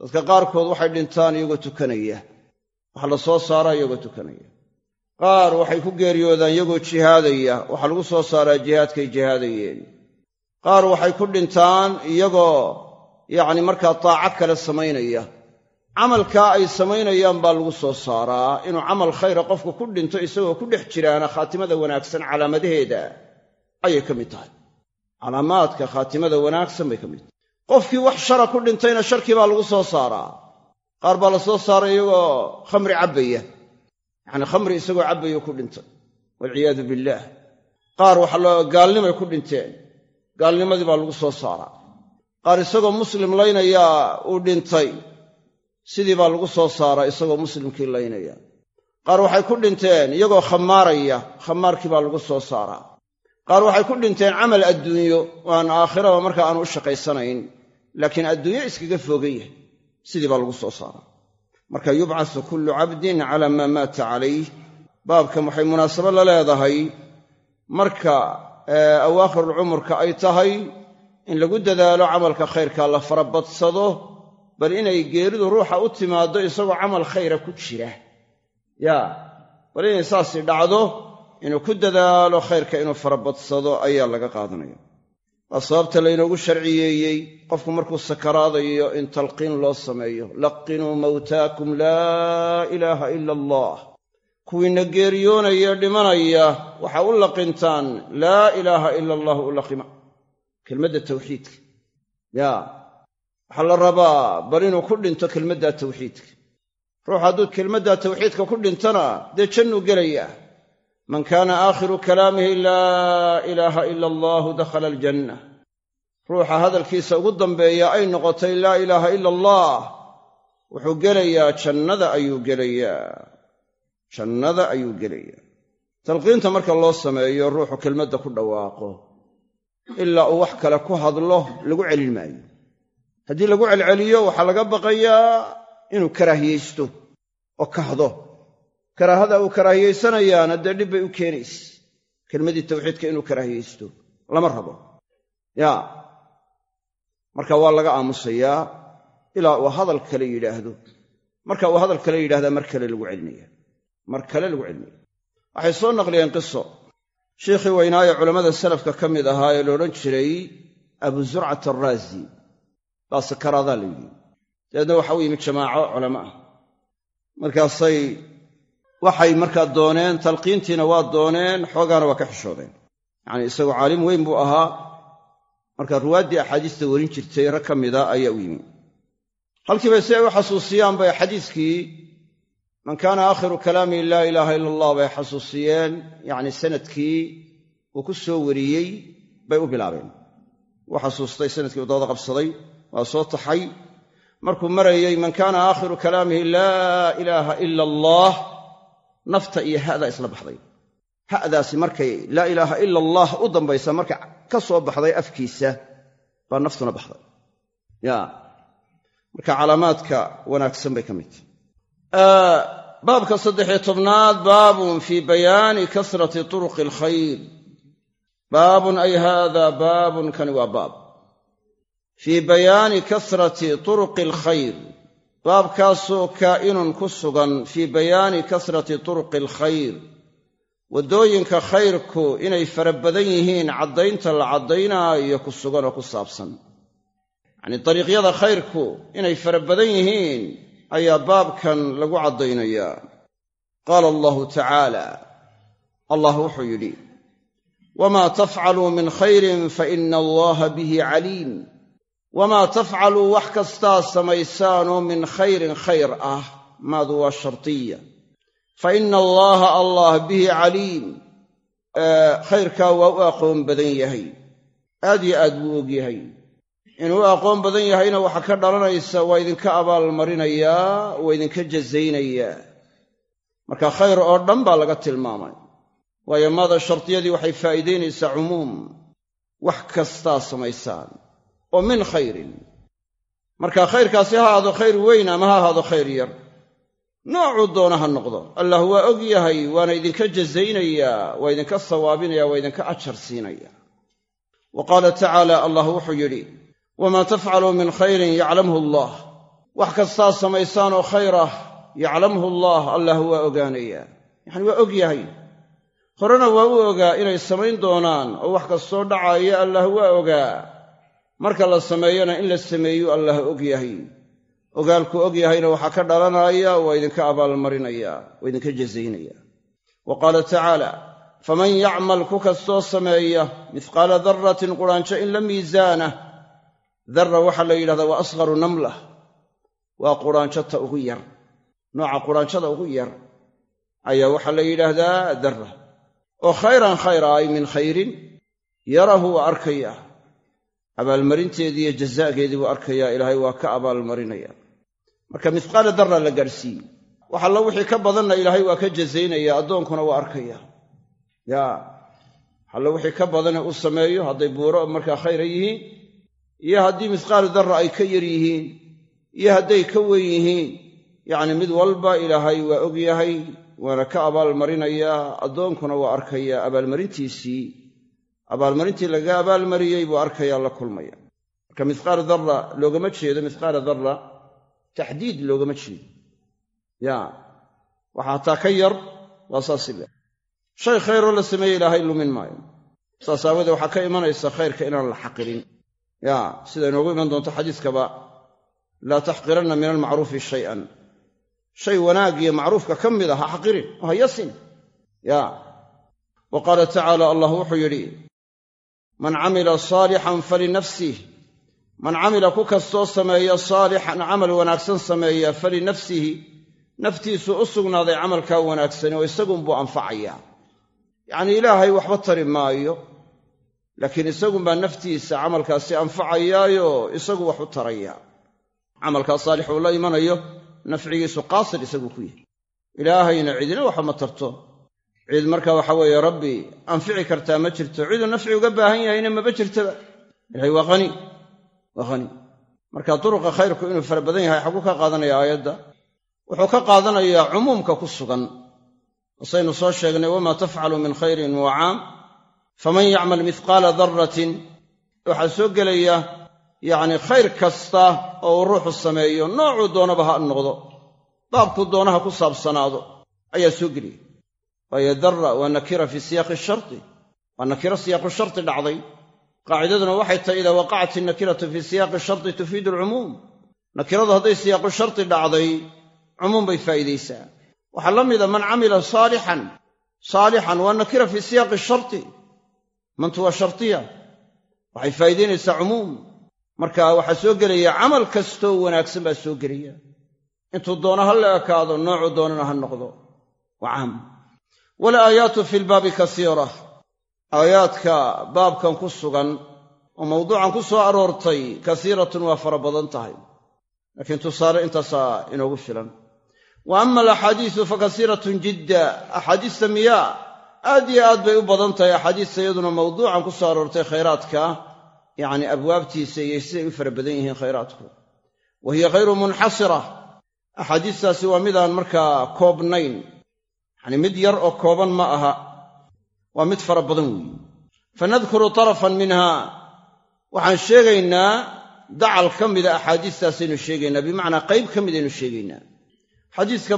Dadka qaarkood waxay dhintaan iyagoo tukanaya. Waxaa la soo saaraa iyagoo tukanaya. Qaar waxay ku geeriyoodaan iyagoo jihaadaya. Waxaa lagu soo saaraa jihaadkay jihaadayeen. Qaar waxay ku dhintaan iyagoo yacni markaa taaco kale samaynaya camalkaa ay samaynayaan baa lagu soo saaraa inuu camal khayra qofku ku dhinto isagoo ku dhex jiraana khaatimada wanaagsan calaamadaheeda ayay ka mid tahay. Calaamaadka khaatimada wanaagsan bay ka mid tahay. Qofkii wax shara ku dhintayna sharkii baa lagu soo saaraa. Qaar baa la soo saaray iyagoo khamri cabbaya. Yacnii khamri isagoo cabbayo ku dhintay walciyaadu billaah qaar waxa gaalnimay ku dhinteen. Gaalnimadii baa lagu soo saaraa. Qaar isagoo muslim laynayaa uu dhintay sidii baa lagu soo saaraa isagoo muslimkii laynaya. Qaar waxay ku dhinteen iyagoo khamaaraya khamaarkii baa lagu soo saaraa. Qaar waxay ku dhinteen camal adduunyo oo aan aakhiraba markaa aanu u shaqaysanayn. Laakiin adduunyo iskaga foogan yahay sidii baa lagu soo saaraa. Marka yubcasu kullu cabdin calaa maa maata calayh. Baabkan waxay munaasabo la leedahay? Marka awaakhirulcumurka ay tahay in lagu dadaalo camalka khayrka la farabadsado bal inay geeridu ruuxa u timaaddo isagoo camal khayra ku jira. Yaa bal inay saasi dhacdo inuu ku dadaalo khayrka inuu farabadsado ayaa laga qaadanaya. Waa sababta laynoogu sharciyeeyey qofku markuu sakaraadayo in talqiin loo sameeyo. Laqinuu mawtaakum laa ilaaha ila allah. Kuwiina geeriyoonaya dhimanaya waxa u laqintaan laa ilaaha ila allah u laqima. Kelmadda tawxiidka. Yaa waxaa la rabaa bal inuu ku dhinto kelmadda tawxiidka. Ruux hadduu kelmadda tawxiidka ku dhintona dee jannuu gelayaa man kaana aakhiru kalaamihi laa ilaaha ila allahu dakhala aljanna. Ruuxa hadalkiisa ugu dambeeya ay noqotay laa ilaaha ila allah wuxuu gelayaa jannada ayuu gelayaa. Jannada ayuu gelayaa. Talqiinta marka loo sameeyo ruuxu kelmadda ku dhawaaqo. Ilaa uu wax kale ku hadlo lagu celin maayo haddii lagu celceliyo waxaa laga baqayaa inuu karaahiyeysto oo kahdo karaahada uu karaahiyeysanayaana dee dhib bay u keenaysa kelmadii tawxiidka inuu karaahiyeysto lama rabo. Yaa marka waa laga aamusayaa ilaa uu hadal kale yidhaahdo. Marka uu hadal kale yidhahdaa mar kale lagu celinaya mar kale lagu celinaya waxay soo naqliyeen qiso. Sheikhii weynaaye culammada salafka ka mid ahaa ee laodhan jiray abu zurcat arraazi baa sakaraadaa la yidhi. Dabeedna waxa u yimid jamaaco culamo ah. Markaasay waxay markaa dooneen talqiintiina waa dooneen xoogaana waa ka xishoodeen. Yacanii isagoo caalim weyn buu ahaa. Markaa ruwaaddii axaadiista warin jirtay rag ka mida ayaa u yimi halkiiba si ay u xasuusiyaan bay xadiiskii man kaana aakhiru kalaami laa ilaaha ila allah bay xasuusiyeen. Yacni sannadkii uu ku soo wariyey bay u bilaabeen. Wuu xasuustay sannadkii uu dabada qabsaday waa soo taxay. Markuu marayey man kaana aakhiru kalaamihi laa ilaaha ila allah nafta iyo ha'daa isla baxday. Ha'daasi markay laa ilaaha ila allah u dambaysa marka ka soo baxday afkiisa baa naftuna baxday. Ya marka calaamaadka wanaagsan bay ka mid tahay. Baabka saddexiyo tobnaad baabun fii bayaani kasrati turuqi alkhayr. Baabun ay haada baabun kani waa baab fii bayaani kasrati turuqi alkhayr. Baabkaasoo kaa'inun ku sugan fii bayaani kasrati turuqi alkhayr. Waddooyinka khayrku inay fara badan yihiin caddaynta la caddaynaayo ku sugan oo ku saabsan. Yacnii dariiqyada khayrku inay fara badan yihiin ayaa baabkan lagu caddaynayaa. Qaala allahu tacaala allah wuxuu yidhi wamaa tafcaluu min khayrin fa allaha bihi caliim wamaa tafcaluu wax kastaa samaysaanoo min khayrin khayr ah maadu waa shartiya fa ina allaaha allah bihi caliim khayrkaa waa u aqoon badan yahay aad yo aad buu og yahay inuu u aqoon badan yahayna waxaa ka dhalanaysa waa idinka abaalmarinayaa waa idinka jazaynayaa marka khayr oo dhan baa laga tilmaamay waayo maada shardiyadii waxay faa'iidaynaysaa cumuum wax kastaa samaysaan oo min khayrin. Marka khayrkaasi ha ahaado khayr weyn ama ha ahaado khayr yar. Noocuu doona ha noqdo. Allah waa og yahay waana idinka jazaynayaa waa idinka sawaabinaya waa idinka ajar siinaya. Wa qaala tacaala allah wuxuu yidhi wamaa tafcaluu min khayrin yaclamhu allah. Wax kastaa samaysaan oo khayr ah yaclamhu allah allah waa ogaanayaa yacani waa og yahay. Horena waa u ogaa inay samayn doonaan oo wax kastoo dhacaaya allah waa ogaa marka la sameeyana in la sameeyu allah og yahay. Ogaalku og yahayna waxaa ka dhalanaya waa idinka abaalmarinaya waa idinka jazaynaya. Wa qaala tacaala faman yacmal ku kastoo sameeya mithqaala darratin quraanjo in la miisaana darra waxaa la yidhahdaa waa asqaru namlah waa quraanjota ugu yar. Nooca quraanjada ugu yar ayaa waxaa la yidhaahdaa darra oo khayran khayra ay min khayrin yarahu waa arkaya abaalmarinteedii iyo jazaageedii buu arkayaa ilaahay waa ka abaalmarinaya. Marka mithqaala darra la gaadhsiiye wax alla wixii ka badanna ilaahay waa ka jazaynaya addoonkuna waa arkaya yaa alla wixii ka badane uu sameeyo hadday buuro markaa khayra yihiin iyo haddii mithqaalu darra ay ka yar yihiin iyo hadday ka weyn yihiin yacni mid walba ilaahay waa og yahay waana ka abaalmarinayaa addoonkuna waa arkayaa. Abaalmarintiisii abaalmarintii laga abaalmariyey buu arkayaa la kulmaya. Marka mithqaala darra loogama jeedo mithqaala darra taxdiid loogama jeedo. Ya waxa hataa ka yar waa saasi le shay khayroo la sameeye ilaahay lumin maayo. Saas aawadee waxaa ka imanaysa khayrka inaan la xaqirin. Ya sida inoogu iman doonto xadiiskaba laa taxqiranna min almacruufi shay'an. Shay wanaagiyo macruufka ka mid a ha xaqirin oo ha yasin. Ya wa qaala tacaala allah wuxuu yidhi man camila saalixan falinafsih. Man camila ku kastoo sameeya saalixan camal wanaagsan sameeya falinafsihi naftiisu u sugnaaday camalkaa wanaagsani oo isagunbuu anfacayaa yacnii ilaahay waxba tari maayo laakiin isagunbaa naftiisa camalkaasi anfacayaayo isagu wax u taraya. Camalkaa saalix uu la imanayo nafcigiisu qaasir isagu ku yahay. Ilaahayna cidina waxba ma tarto cid marka waxa weeye rabbi anfici kartaa ma jirto. Ciduu nafci uga baahan yahayna maba jirtaba. Ilahay waa hani waa hani marka duruqa khayrku inuu fara badan yahay xaguu ka qaadanaya aayadda. Wuxuu ka qaadanayaa cumuumka ku sugan. Wasaynu soo sheegnay wamaa tafcalu min khayrin wa caam faman yacmal mithqaala darratin waxaa soo gelaya yacni khayr kasta oo uu ruuxu sameeyo noocuu doonaba ha noqdo. Baabkuu doonaha ku saabsanaado. Ayaa soo gelaya waayo darra waa nakira fii siyaaqi sharti. Waa nakiro siyaaqu sharti dhacday. Qaacidaduna waxay tahay idaa waqacat innakiratu fii siyaaqi sharti tufiidu alcumuum nakiradu hadday siyaaqu sharti dhacday cumuum bay faa'iidaysaa. Waxaa la mida man camila saalixan. Saalixan waa nakira fii siyaaqi sharti. Mantu waa shartiya. Waxay faa'iidaynaysaa cumuum marka waxaa soo gelaya camal kastoo wanaagsan baa soo gelaya. Intuu doono ha la ekaado noocuu doonana ha noqdo. Waa caam walaayaatu fi lbaabi kasiira. Aayaadka baabkan ku sugan oo mawduucan ku soo aroortay kasiiratun waa fara badan tahay. Laakiin tusaale intaasaa inoogu filan. Wa ama alaxaadiisu fa kasiiratun jidda. Axaadiista miyaa aad iyo aad bay u badan tahay axaadiista iyaduna mawduucan ku soo aroortay khayraadka yacni abwaabtiisa iyo siday u fara badan yihiin khayraadku. Wa hiya khayru munxasira. Axaadiistaasi waa midaan markaa koobnayn yacni mid yar oo kooban ma aha waa mid fara badan weeye. Fanadkuru tarafan minha waxaan sheegaynaa dacal ka mida axaadiistaasaynu sheegaynaa bimacnaa qayb ka midaynu sheegaynaa. Xadiiska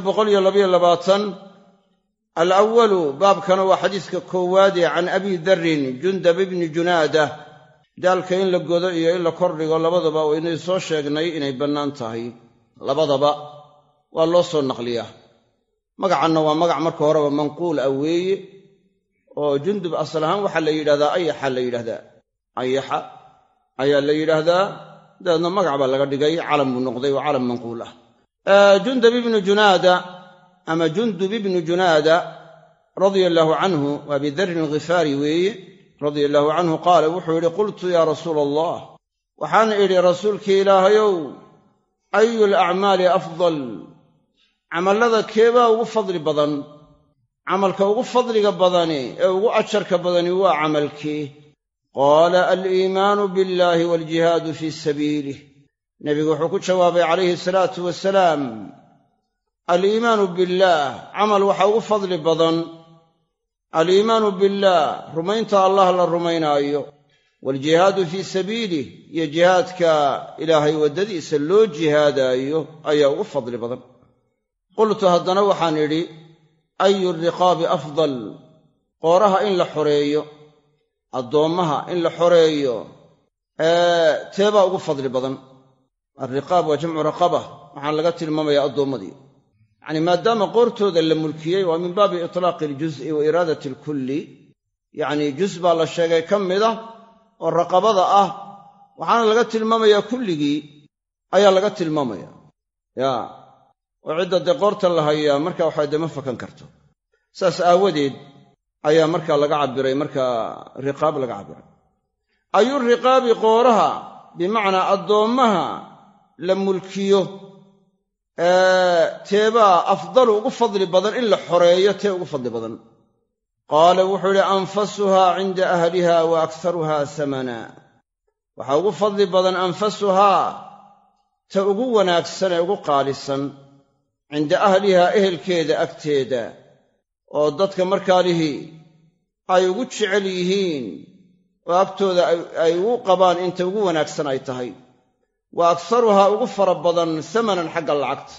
alawalu baabkana waa xadiiska koowaade can abi darrin jundab ibni junaada. Daalka in la godo iyo in la kordhigo labadaba waynay soo sheegnay inay bannaan tahay. Labadaba waa loo soo naqliyaa magacanna waa magac marka horeba manquul ah weeye oo jundub asal ahaan waxaa la yidhahdaa ayaxa la yidhahdaa. Ayaxa ayaa la yidhaahdaa dabeedna magac baa laga dhigay calam buu noqday oo calam manquul ah. Jundab ibnu junaada ama jundub ibnu junaada radia allaahu canhu waa abidarrin alghifaari weeye radia allaahu canhu qaala wuxuu yidhi qultu yaa rasuula allah waxaan idhi rasuulkii ilaahayow ayu alacmaali afdal camallada keebaa ugu fadli badan camalka ugu fadliga badani ee ugu ajarka badani waa camalkii. Qaala aliimaanu billaahi waaljihaadu fii sabiilih nebigu wuxuu ku jawaabay calayhi salaatu wasalaam aliimaanu billaah camal waxa ugu fadli badan aliimaanu billaah rumaynta allah la rumaynaayo. Waaljihaadu fii sabiilih iyo jihaadka ilaahay waddadiisa loo jihaadaayo ayaa ugu fadli badan qultu haddana waxaan idhi ayu riqaabi afdal? Qooraha in la xoreeyo addoommaha in la xoreeyo teebaa ugu fadli badan. Alriqaab waa jamcu raqaba waxaan laga tilmaamayaa addoommadii yacni maadaama qoortooda la mulkiyey waa min baabi itlaaqi aljuz'i wa iraadati alkulli. Yacnii juz baa la sheegay ka mida oo raqabada ah waxaana laga tilmaamayaa kulligii ayaa laga tilmaamaya ya oo cidda dee qoorta la hayaa marka waxa dee ma fakan karto. Saas aawadeed ayaa markaa laga cabbiray markaa riqaab laga cabbiray. Ayu riqaabi qooraha bimacnaa addoommaha la mulkiyo. Teebaa afdalu ugu fadli badan in la xoreeyo tee ugu fadli badan. Qaala wuxuu idhi anfasuhaa cinda ahliha wa akharuha samana. Waxaa ugu fadli badan anfasuhaa ta ugu wanaagsan ee ugu qaalisan cinda ahlihaa ehelkeeda agteeda oo dadka markaalihii ay ugu jecel yihiin oo agtooda ay ugu qabaan inta ugu wanaagsan ay tahay wa akharuhaa ugu fara badan samanan xagga lacagta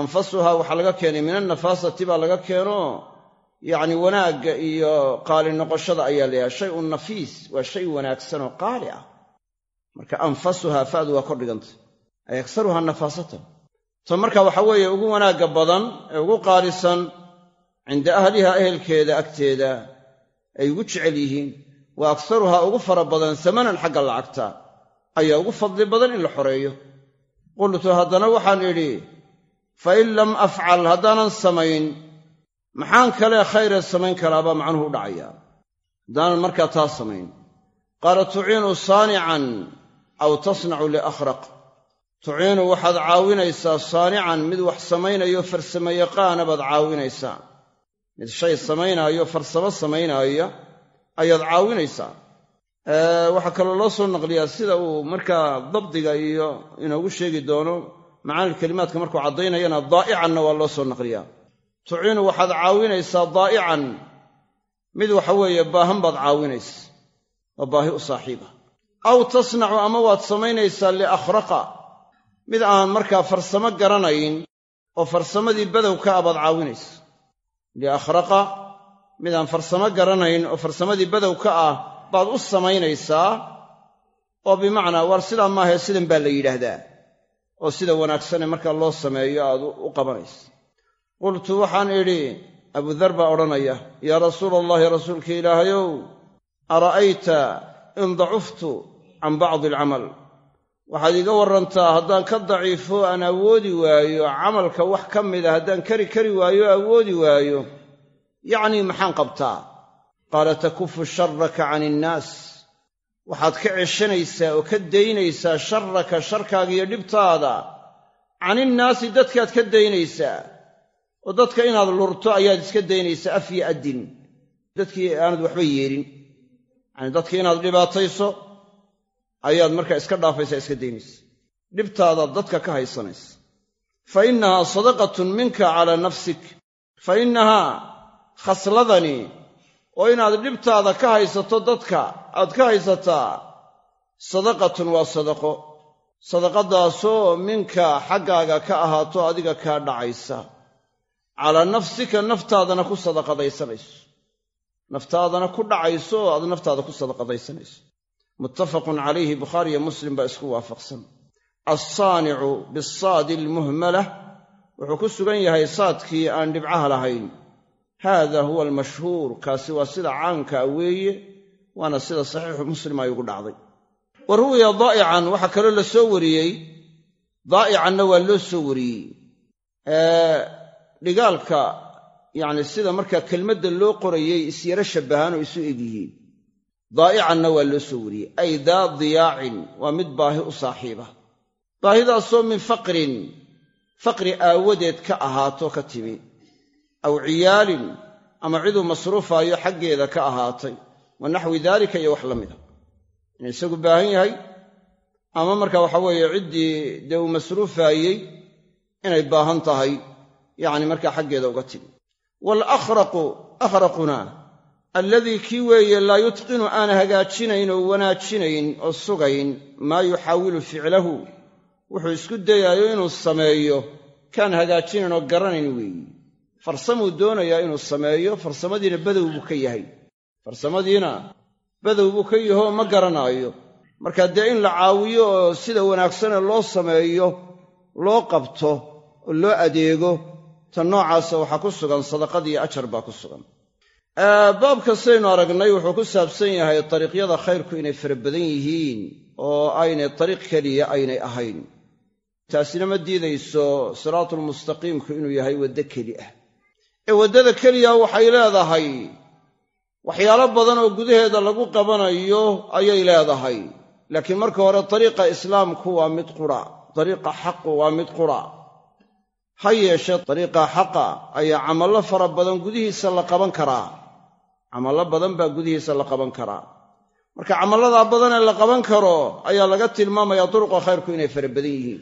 anfasuhaa waxaa laga keenay min annafaasati baa laga keeno yacni wanaagga iyo qaali noqoshada ayaa layahay shay un nafiis waa shay wanaagsan oo qaali ah marka anfasuhaa fa'du waa kor dhigantay ay aksaruhaa nafaasatan ta marka waxa weeye ugu wanaagga badan ee ugu qaalisan cinda ahliha ehelkeeda agteeda ay ugu jecel yihiin wa aksaruhaa ugu fara badan samanan xagga lacagta. Ayaa ugu fadli badan in la xoreeyo. Qultu haddana waxaan idhi fa in lam afcal haddaanan samayn maxaan kale khayree samayn karaabaa macnuhu u dhacayaa haddaanan markaa taa samayn. Qaala tuciinu saanican aw tasnacu liakhraq tuciinu waxaad caawinaysaa saanican mid wax samaynayo farsamo yaqaana baad caawinaysaa. Mid shay samaynaayo farsamo samaynaayo ayaad caawinaysaa. Waxaa kaloo loo soo naqliyaa sida uu markaa dabdiga iyo inoogu sheegi doono macaanil kelimaadka markuu caddaynayana daa'icanna waa loo soo naqliyaa. Tuciinu waxaad caawinaysaa daa'ican mid waxa weeye baahan baad caawinaysa oo baahi u saaxiiba. Aw tasnacu ama waad samaynaysaa liakhraqa mid aan markaa farsamo garanayn oo farsamadii badowka ah baad caawinaysa liakhraqa mid aan farsamo garanayn oo farsamadii badowka ah baad u samaynaysaa oo bimacnaa waar sidaa maahae sidan baa la yidhaahdaa. Oo sida wanaagsane markaa loo sameeyo aad u qabanaysa qultu waxaan idhi abudar baa odhanaya yaa rasuula allahi rasuulka ilaahayow ara'ayta in dacuftu can bacdi alcamal waxaad iiga warrantaa haddaan ka daciifo aan awoodi waayo camalka wax ka mida haddaan kari kari waayo awoodi waayo. Yacnii maxaan qabtaa? Qaala takufu sharaka can innaas waxaad ka ceshanaysaa oo ka daynaysaa sharaka sharkaaga iyo dhibtaada. Can innaasi dadkaad ka daynaysaa. Oo dadka inaad lurto ayaad iska daynaysaa af yo addin. Dadkii aanad waxba yeelin yacanii dadka inaad dhibaatayso ayaad markaa iska dhaafaysaa iska daynaysa dhibtaadaad dadka ka haysanaysa. Fa innahaa sadaqatun minka calaa nafsik. Fa innahaa khasladani oo inaad dhibtaada ka haysato dadka aad ka haysataa sadaqatun waa sadaqo. Sadaqadaasoo minka xaggaaga ka ahaato adiga kaa dhacaysa. Calaa nafsika naftaadana ku sadaqadaysanayso naftaadana ku dhacayso oo aad naftaada ku sadaqadaysanayso muttafaqun calayhi bukhaariyo muslim baa isku waafaqsan. Alsaanicu bisaadi almuhmala wuxuu ku sugan yahay saadkii aan dhibcaha lahayn. Haada huwa almashhuur kaasi waa sida caankaa weeye waana sida saxiixu muslim ay ugu dhacday. Wa ruwiya daa'ican waxaa kaloo la soo wariyey daa'icanna waa loo soo wariyey. Dhigaalka yacni sida markaa kelmadda loo qorayay isyaro shabbahaan oo isu egyihiin daa'icanna waa loo soo wariyey. Ay daa diyaacin waa mid baahi u saaxiiba. Baahidaasoo min faqrin faqri aawadeed ka ahaato ka timi. Aw ciyaalin ama ciduu masruufaayo xaggeeda ka ahaatay. Wa naxwi daalika iyo wax la mida. Inuu isagu baahan yahay ama marka waxa weeye ciddii dee uu masruufaayey inay baahan tahay yacni markaa xaggeeda uga timi. Waalakhraqu akhraquna alladii kii weeye laa yutqinu aan hagaajinayn oo wanaajinayn oo sugayn maa yuxaawilu ficlahu. Wuxuu isku dayaayo inuu sameeyo kaan hagaajinayn oo garanayn weeyi. Farsamuu doonayaa inuu sameeyo farsamadiina badow buu ka yahay. Farsamadiina badow buu ka yahoo ma garanaayo. Marka dee in la caawiyo oo sida wanaagsane loo sameeyo loo qabto oo loo adeego ta noocaasa waxaa ku sugan sadaqadiiyo ajar baa ku sugan baabka sidaynu aragnay wuxuu ku saabsan yahay dariiqyada khayrku inay fara badan yihiin oo aynay dariiq keliya aynay ahayn. Taasina ma diidayso siraatulmustaqiimku inuu yahay waddo keli ah. Ee waddada keliya waxay leedahay waxyaalo badan oo gudaheeda lagu qabanayo ayay leedahay. Laakiin marka hore dariiqa islaamku waa mid qura dariiqa xaqu waa mid qura. Ha yeeshee dariiqa xaqa ayaa camallo fara badan gudihiisa la qaban karaa camallo badan baa gudihiisa la qaban karaa. Marka camalladaa badan ee la qaban karo ayaa laga tilmaamayaa duruqa khayrku inay fara badan yihiin.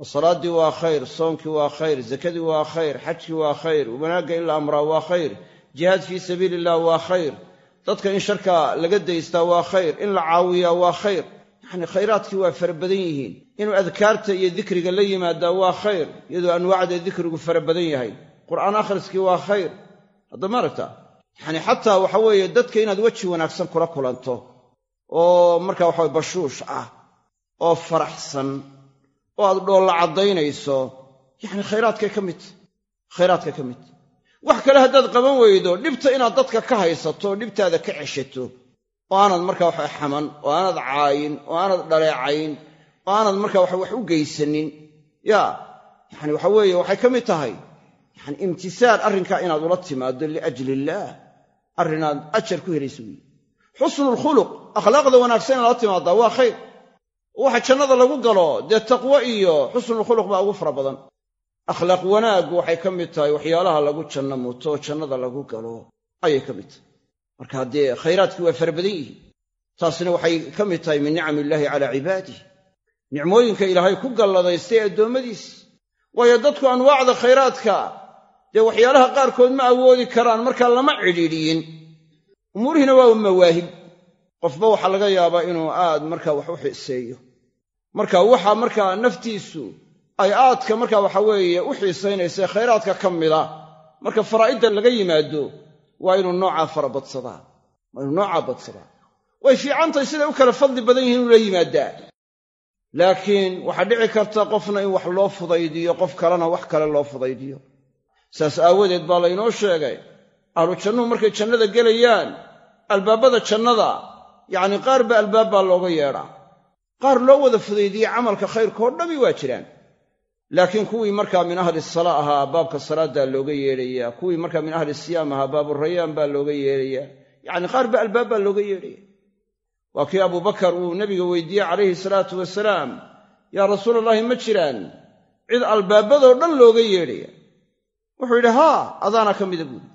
Oo salaaddii waa khayr soonkii waa khayr zakadii waa khayr xajkii waa khayr wanaagga in la amraa waa khayr jihaad fii sabiili illah waa khayr dadka in sharka laga daystaa waa khayr in la caawiyaa waa khayr. Yacnii khayraadkii waa fara badan yihiin. Inuu adkaarta iyo dikriga la yimaadaa waa khayr iyadoo anwaacda dikrigu fara badan yahay. Qur'aan akhriskii waa khayr. Hadda ma aragtaa yacni xataa waxa weeye dadka inaad weji wanaagsan kula kulanto oo marka waxaway bashuush ah oo faraxsan oo aad dhoolla caddaynayso yacni khayraadkay ka mid khayraadka ka mid. Wax kale haddaad qaban weydo dhibta inaad dadka ka haysato dhibtaada ka ceshato oo aanad marka waxa xaman oo aanad caayin oo aanad dhaleecayn oo aanad marka waxa wax u geysanin ya yacani waxa weeye waxay ka mid tahay. Yani imtisaal arrinkaa inaad ula timaado liajli illaah arrinaad ajar ku helayso weeye xusnulkhuluq akhlaaqda wanaagsan inaad la timaadaa waa khayr. Waxa jannada lagu galo dee taqwo iyo xusnulkhuluq baa ugu fara badan. Akhlaaq wanaaggu waxay ka mid tahay waxyaalaha lagu janno muto jannada lagu galo ayay ka mid tahay. Marka haddee khayraadkii waa fara badan yihiin taasna waxay ka mid tahay min nicam illaahi calaa cibaadih nicmooyinka ilaahay ku galladaystay addoommadiis. Waayo dadku anwaacda khayraadka dee waxyaalaha qaarkood ma awoodi karaan markaa lama cidhiidhiyin. Umuurihiina waa mawaahib qofba waxaa laga yaabaa inuu aad markaa wax u xiiseeyo. Marka waxa markaa naftiisu ay aadka marka waxa weeye u xiisaynaysa khayraadka ka mida marka faraa'idda laga yimaado waa inuu noocaa fara badsadaa. Waa inuu noocaa badsadaa. Way fiicantahay siday u kala fadli badan yihiin inuu la yimaadaa. Laakiin waxaa dhici karta qofna in wax loo fudaydiyo qof kalena wax kale loo fudaydiyo saas aawadeed baa laynoo sheegay. Ahlu jannuhu markay jannada gelayaan albaabada jannada yacni qaar ba albaab baa looga yeedhaa. Qaar loo wada fudaydiye camalka khayrkao dhami waa jiraan. Laakiin kuwii markaa min ahli sala ahaa baabka salaaddaa looga yeedhayaa kuwii markaa min ahli siyaam ahaa baaburayaan baa looga yeedhayaa yacni qaar ba albaab baa looga yeedhaya. Waa kii abubakar uu nebiga weydiiyey calayhi salaatu wasalaam yaa rasuulallaahi ma jiraan cid albaabadoo dhan looga yeedhaya wuxuu yidhi haa adaana ka mida buuri.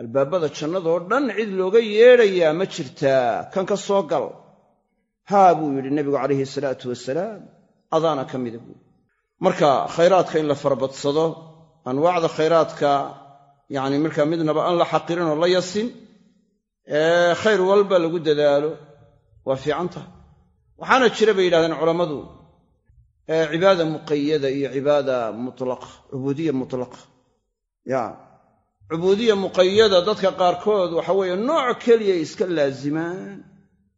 Albaabada jannadoo dhan cid looga yeedhayaa ma jirtaa kan ka soo gal. Haa buu yidhi nebigu calayhi salaatu wasalaam adaana ka mida buuri. Marka khayraadka in la farabadsado anwaacda khayraadka yacni markaa midnaba aan la xaqirin oo la yasin ee khayr walba lagu dadaalo waa fiican tahay. Waxaana jira bay yidhahdeen culammadu cibaada muqayada iyo cibaada mutlaqa cubuudiya mutlaqa ya. Cubuudiya muqayada dadka qaarkood waxa weeye nooc keliya iska laazimaan.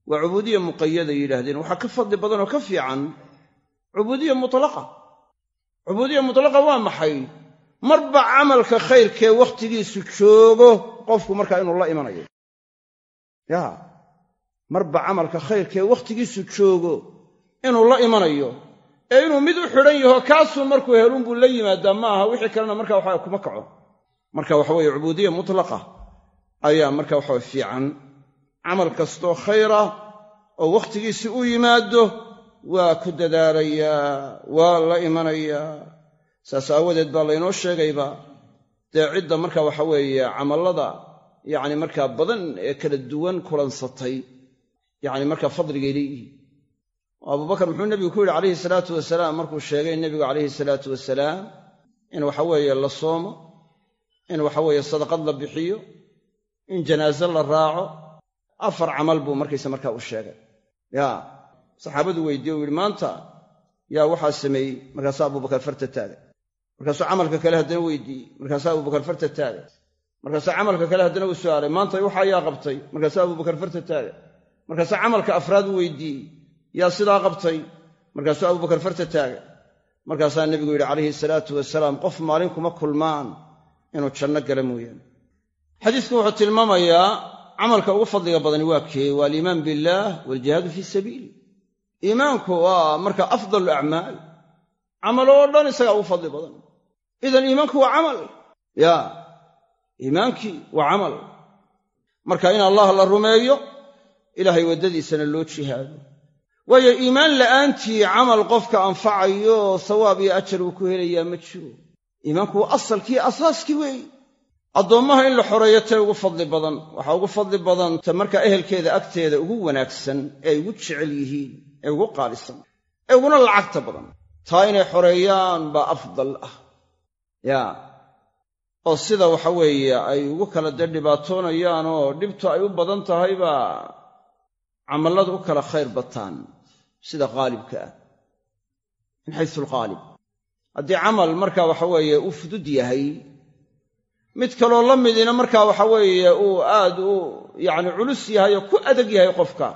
Waa cubuudiya muqayada yidhaahdeen. Waxaa ka fadli badan oo ka fiican cubuudiya mutlaqa. Cubuudiya mutlaqa waa maxay? Marba camalka khayrkee wakhtigiisu joogo qofku markaa inuu la imanayo. Ya. Marba camalka khayrkee wakhtigiisu joogo inuu la imanayo. Ee inuu mid u xidhan yaho kaasuu markuu helunbuu la yimaadaa ma aha. Wixii kalena marka waxa kuma kaco marka waxa weeye cubuudiya mutlaqa ayaa marka waxa fiican. Camal kastoo khayra oo wakhtigiisi u yimaado waa ku dadaalayaa waa la imanayaa. Saas aawadeed baa laynoo sheegayba dee cidda marka waxa weeye camallada yacni markaa badan ee kala duwan kulansatay yacni markaa fadligay leeyihiin. Abubakar muxuu nebigu ku yidhi calayhi salaatu wasalaam markuu sheegay nebigu calayhi salaatu wasalaam in waxaweeye la soomo in waxaweeye sadaqad la bixiyo in janaaso la raaco afar camal buu markaysa markaa u sheegay. Ya saxaabadu weydiiye u yidhi maanta yaa waxaa sameeyey. Markaasaa abubakar farta taagay. Markaasuu camalka kale haddana weydiiyey. Markaasaa abubakar farta taagay. Markaasaa camalka kale haddana u su'aalay maanta waxaa yaa qabtay. Markaasaa abubakar farta taagay. Markaasaa camalka afraad u weydiiyey. Yaa sidaa qabtay. Markaasuu abubakar farta taagay. Markaasaa nebigu yidhi calayhi salaatu wasalaam qof maalin kuma kulmaan inuu janno gala mooyaane. Xadiisku wuxuu tilmaamayaa camalka ugu fadliga badani waa kee? Waa aliimaan billaah waaljihaadu fii sabiili. Iimaanku waa marka afdalu acmaal camal oo dhan isagaa ugu fadli badan. Idan iimaanku waa camal. Ya iimaankii waa camal. Marka in allah la rumeeyo ilaahay waddadiisana loo jihaado. Waayo iimaan la'aantii camal qofka anfacayo sawaab iyo ajar uu ku helayaa ma jiro iimaanku waa asalkii asaaskii weey. Addoommaha in la xoreeyo tee ugu fadli badan waxaa ugu fadli badan ta markaa ehelkeeda agteeda ugu wanaagsan ee ay ugu jecel yihiin ee ugu qaalisan ee uguna lacagta badan. Taa inay xoreeyaan baa afdal ah. Yaa. Oo sida waxa weeye ay ugu kala dee dhibaatoonayaan oo dhibtu ay u badan tahay baa camallada u kala khayr bataan sida qaalibka ah. Min xaysu alqaalib haddii camal marka waxa weeye u fudud yahay mid kaloo la midina markaa waxa weeye uu aad u yacni culus yahay oo ku adag yahay qofka.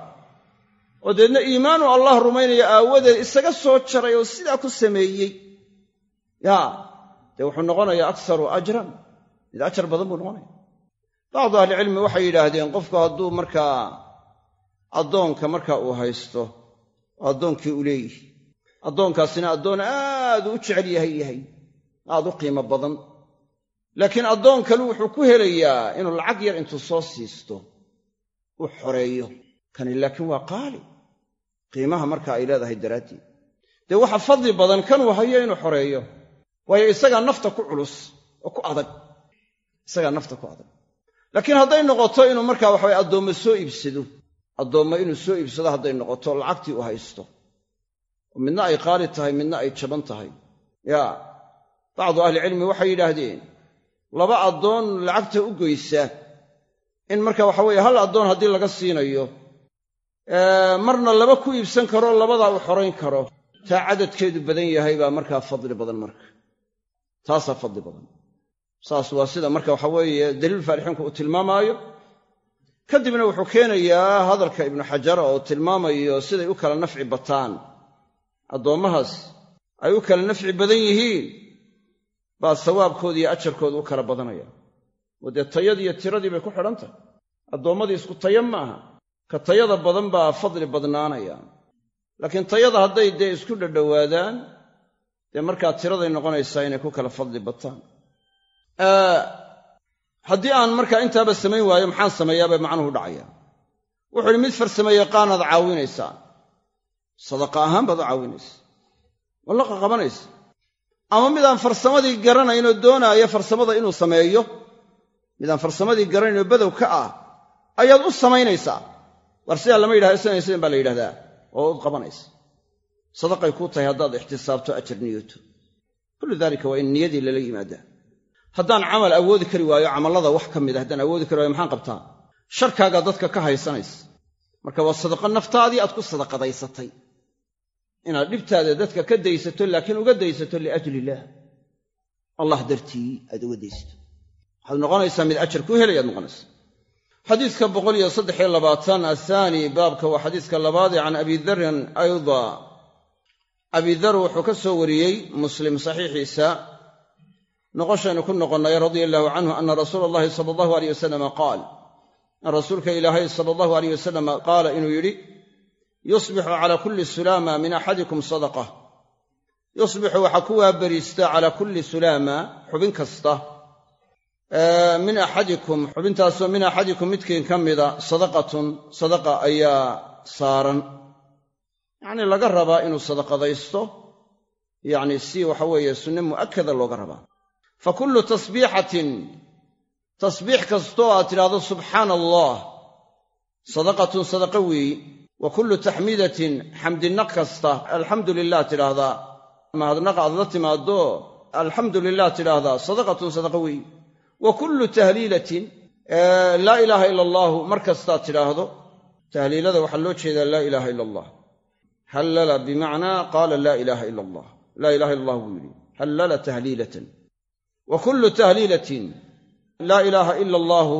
Oo deedna iimaanu allah rumaynaya aawadeed isaga soo jaray oo sidaa ku sameeyey. Yaa dee wuxuu noqonayaa aksaru ajran. Mid ajar badan buu noqonaya. Bacdu ahlicilmi waxay yidhaahdeen qofku hadduu markaa addoonka marka uu haysto oo addoonkii u leeyihi addoonkaasina addoon aad u jecel yahay yahay. Aad u qiimo badan. Laakiin addoon kalu wuxuu ku helayaa inuu lacag yar intuu soo siisto u xoreeyo. Kani laakiin waa qaali. Qiimaha marka ay leedahay daraaddeed. Dee waxa fadli badan kanuu hayo inuu xoreeyo. Waayo isagaa nafta ku culus oo ku adag. Isagaa nafta ku adag. Laakiin hadday noqoto inuu markaa waxaway addoommo soo iibsado. Addoommo inuu soo iibsado hadday noqoto lacagtii u haysto midna ay qaali tahay midna ay jaban tahay. Yaa bacdu ahlicilmi waxay yidhaahdeen laba addoon lacagta u goysa. In marka waxa weeye hal addoon haddii laga siinayo marna laba ku iibsan karo labadaa u xorayn karo. Taa cadadkeedu badan yahay baa markaa fadli badan marka. Taasaa fadli badan. Saas waa sida marka waxa weeye daliil faalixiinku uu tilmaamaayo. Kadibna wuxuu keenayaa hadalka ibnu xajar oo tilmaamayo siday u kala nafci bataan addoommahaas ay u kala nafci badan yihiin baa sawaabkooda iyo ajarkooda u kala badanaya. Oo dee tayadii iyo tiradii bay ku xidhan tahay. Addoommadii isku taya maaha ka tayada badan baa fadli badnaanaya. Laakiin tayada hadday dee isku dhadhowaadaan dee markaa tiraday noqonaysaa inay ku kala fadli bataan. Haddii aan markaa intaaba samayn waayo maxaan sameeyaabay macnuhu dhacaya. Wuxuu ihi mid farsame yaqaanaad caawinaysaa sadaqa ahaan baad u caawinaysa. Wallaqa qabanaysa ama midaan farsamadii garanaynoo doonaaya farsamada inuu sameeyo midaan farsamadii garanaynoo badow ka ah ayaad u samaynaysaa. War sidaa lama yidhahdo sanaysadan baa la yidhahdaa oo ud qabanaysa. Sadaqay kuu tahay haddaad ixtisaabto ajar niyoto kullu daalika waa in niyadii lala yimaadaa. Haddaan camal awoodi kari waayo camallada wax ka mida haddaan awoodi kari waayo maxaan qabtaa? Sharkaagaa dadka ka haysanaysa. Marka waa sadaqo naftaadii aad ku sadaqadaysatay inaad dhibtaada dadka ka daysato laakiin uga daysato liajli illaah allah dartii aad uga daysato. Waxaad noqonaysaa mid ajar ku helayaad noqonaysaa. Xadiidka athaani baabka waa xadiiska labaadee can abi darin ayda. Abi dar wuxuu ka soo wariyey muslim saxiixiisa. Noqoshaynu ku noqonnay radia allahu canhu ana rasuula allahi sala allahu aleyh wasalama qaal. Rasuulka ilaahay sala allahu aleyh wasalam qaala inuu yidhi yusbixu cala kulli sulaama min axadikum sadaqa. Yusbixu waxaa ku waabariista calaa kulli sulaama xubin kasta. Min axadikum xubintaasoo min axadikum midkiin ka mida sadaqatun sadaqa ayaa saaran. Yacnii laga rabaa inuu sadaqadaysto yacni si waxa weeye sunne mu'akada looga rabaa. Fa kullu tasbiixatin tasbiix kastoo aad tidhaahdo subxaana allah sadaqatun sadaqa weeyi wa kullu taxmiidatin xamdinaq kasta alxamdu lilah tidhaahdaa mahadnaqa aad la timaaddo alxamdu lilah tidhaahdaa sadaqatun sadaqa weeyi wa kullu tahliilatin laa ilaaha ila allaahu mar kastaad tidhaahdo tahliilada waxaa loo jeedaa laa ilaaha ila allah hallala bimacnaa qaala laa ilaaha ila allah laa ilaha illa allah buu yidhi. Hallala tahliilatan. Wa kullu tahliilatin laa ilaaha ila allaahu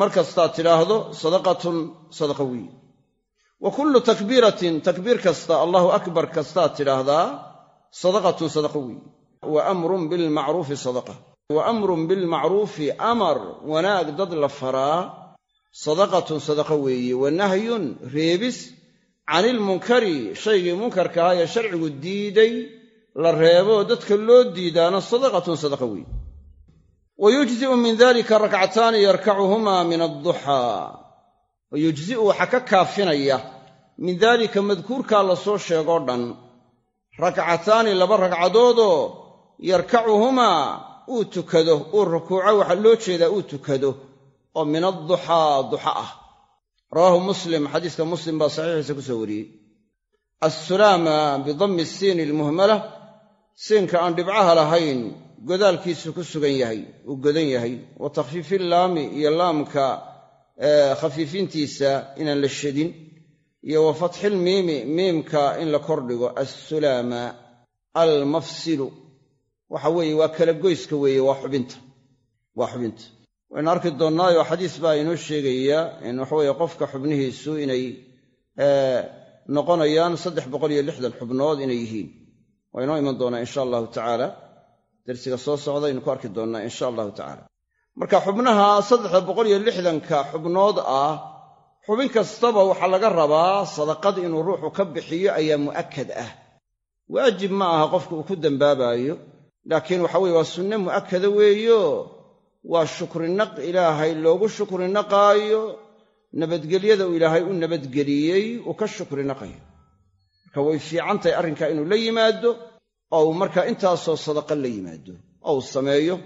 mar kastaad tidhaahdo sadaqatun sadaqa weeyi wa kullu takbiiratin takbiir kasta allahu akbar kastaad tidhaahdaa sadaqatun sadaqa weeyi wa amrun bilmacruufi sadaqa. Wa amrun bilmacruufi amar. Wanaag dad la faraa sadaqatun sadaqa weeye wa nahyun reebis canilmunkari shaygii munkarka ahaa ee sharcigu diiday la reebo dadka loo diidaana sadaqatun sadaqa weeye wa yujzi'u min dalika rakcataani yarkacuhumaa min adduxaa wa yujzi'u waxaa ka kaafinaya min daalika madkuurkaa la soo sheegoo dhan rakcataani laba ragcadoodoo yarkacuhumaa uu tukado uu rukuuco waxaa loo jeedaa uu tukado oo min adduxaa duxa ah. Rawaahu muslim xadiiska muslim baa saxiixiisa ku soo wariyey. Assulaama bidammi isiini almuhmala siinka aan dhibcaha lahayn godaalkiisu ku sugan yahay uu godan yahay. Wa takhfiifi laami iyo laamka khafiifintiisa inaan la shadin iyo wa fatxilmiimi miimka in la kordhigo assulaama almafsilu. Waxa weeye waa kala goyska weeye waa xubinta waa xubinta. Waynu arki doonnaayo xadiis baa inoo sheegaya in waxaweeye qofka xubnihiisu inay noqonayaan saddex boqol iyo lixdan xubnood inay yihiin. Waa inoo iman doonaa insha allahu tacaala. Darsiga soo socda aynu ku arki doonnaa insha allahu tacaala. Marka xubnaha saddexda boqol iyo lixdanka xubnood ah xubin kastaba waxaa laga rabaa sadaqad inuu ruuxu ka bixiyo ayaa mu'akad ah. Waajib ma aha qofku uu ku dembaabaayo laakiin waxa weye waa sunne mu'akada weeyo. Waa shukrinaq ilaahay loogu shukrinaqaayo nabadgelyada uu ilaahay u nabadgeliyey uu ka shukrinaqayo marka way fiican tahay arrinkaa inuu la yimaado oo uu markaa intaasoo sadaqa la yimaado oo uu sameeyo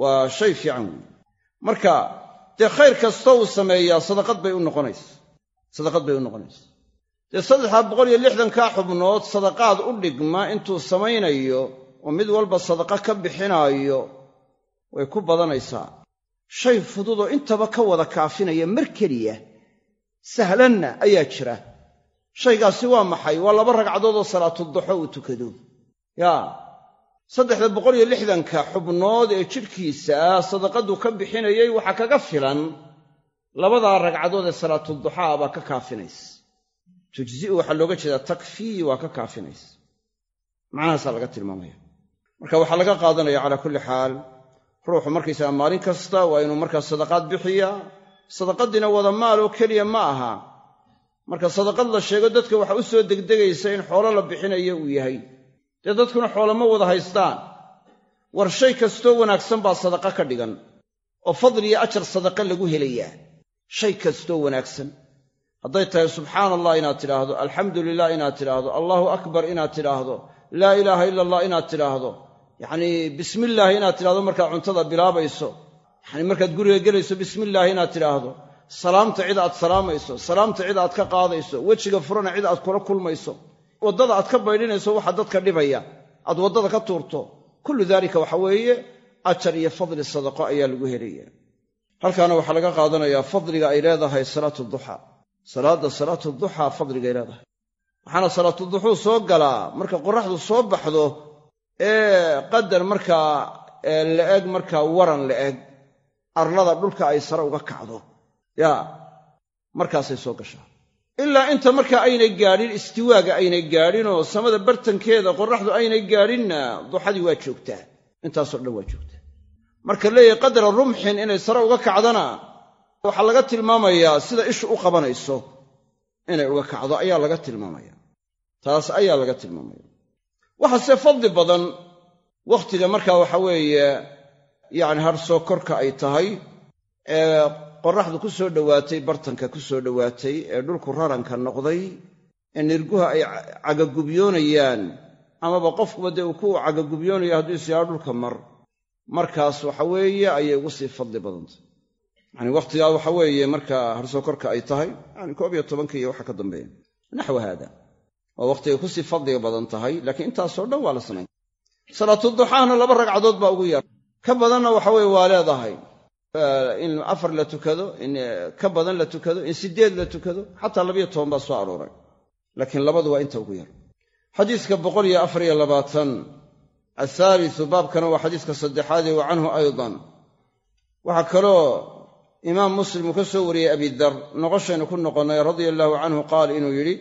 waa shay fiican weeye. Marka dee khayr kastoo uu sameeyaa sadaqad bay u noqonaysa. Sadaqad bay u noqonaysa. Dee saddexdaa boqol iyo lixdankaa xubnood sadaqaad u dhigma intuu samaynayo oo mid walba sadaqa ka bixinaayo way ku badanaysaa. Shay fududoo intaba ka wada kaafinaya mar keliya sahlanna ayaa jira. Shaygaasi waa maxay? Waa laba ragcadood oo salaatuduxo uu tukado. Yaa saddexda boqol iyo lixdanka xubnood ee jidhkiisa sadaqaddu ka bixinayay waxaa kaga filan labadaa ragcadood ee salaatuduxaa baa ka kaafinaysa tujzi'u waxaa looga jeedaa takfii waa ka kaafinaysa macnahaasaa laga tilmaamaya. Marka waxaa laga qaadanaya calaa kulli xaal ruuxu markaysaga maalin kasta waa inuu markaa sadaqaad bixiyaa. Sadaqadiina wada maal oo keliya ma aha. Marka sadaqad la sheego dadka waxa u soo degdegaysa in xoolo la bixinayo uu yahay dee dadkuna xoolo ma wada haystaan. War shay kastoo wanaagsan baa sadaqa ka dhigan oo fadli iyo ajar sadaqa lagu helayaa. Shay kastoo wanaagsan. Hadday tahay subxaana allah inaad tidhaahdo alxamdu lilah inaad tidhaahdo allaahu akbar inaad tidhaahdo laa ilaaha ila allah inaad tidhaahdo. Yacnii bismillaahi inaad tidhahdo markaad cuntada bilaabayso. Yacni markaad guriga gelayso bismillaahi inaad tidhaahdo. Salaamta cid aad salaamayso salaamta cid aad ka qaadayso wejiga furana cid aad kula kulmayso waddada aad ka baydhinayso waxa dadka dhibaya. Aad waddada ka tuurto. Kullu daalika waxa weeye ajar iyo fadli sadaqo ayaa lagu helaya halkaana waxaa laga qaadanayaa fadliga ay leedahay salaatu duxaa salaadda salaatu duxaa fadligay leedahay. Waxaana salaatuduxuu soo galaa marka qoraxdu soo baxdo ee qadar markaa la-eg markaa waran la-eg arlada dhulka ay sare uga kacdo. Yaa markaasay soo gashaa ilaa inta markaa aynay gaadhin istiwaaga aynay gaadhinoo samada bartankeeda qoraxdu aynay gaadhinna duxadii waa joogtaa intaasoo dhan waa joogtaa marka leeyahay qadra rumxin inay sare uga kacdana waxaa laga tilmaamayaa sida ishu u qabanayso. Inay uga kacdo ayaa laga tilmaamaya. Taas ayaa laga tilmaamaya. Waxaase fadli badan wakhtiga markaa waxa weeye yacni harsoo korka ay tahay ee qorraxdu ku soo dhowaatay bartanka ku soo dhowaatay ee dhulku raranka noqday ee nirguha ay cagagubyoonayaan amaba qofkuba dee uu ku cagagubyoonaya hadduu isyaha dhulka mar. Markaas waxa weeye ayay ugu sii fadli badantay. Yacni wakhtigaa waxa weeye markaa harsoo korka ay tahay yani koob iyo tobanka iyo waxa ka dambeeya. Naxwa haada. Waa wakhtigay ku sii fadliga badan tahay laakiin intaasoo dhan waa la samayn salaatuduxaahna laba ragcadood baa ugu yar ka badanna waxa weye waa leedahay in afar la tukado in ka badan la tukado in sideed la tukado xataa labayo toban baa soo arooray. Laakiin labadu waa inta ugu yar. Xadiiska boqol iyo afar iyo labaatan athaalisu baabkana waa xadiiska saddexaadee wa canhu aydan. Waxaa kaloo imaam muslim uu ka soo wariyey abidar noqoshaynu ku noqonnay radia allaahu canhu qaal inuu yidhi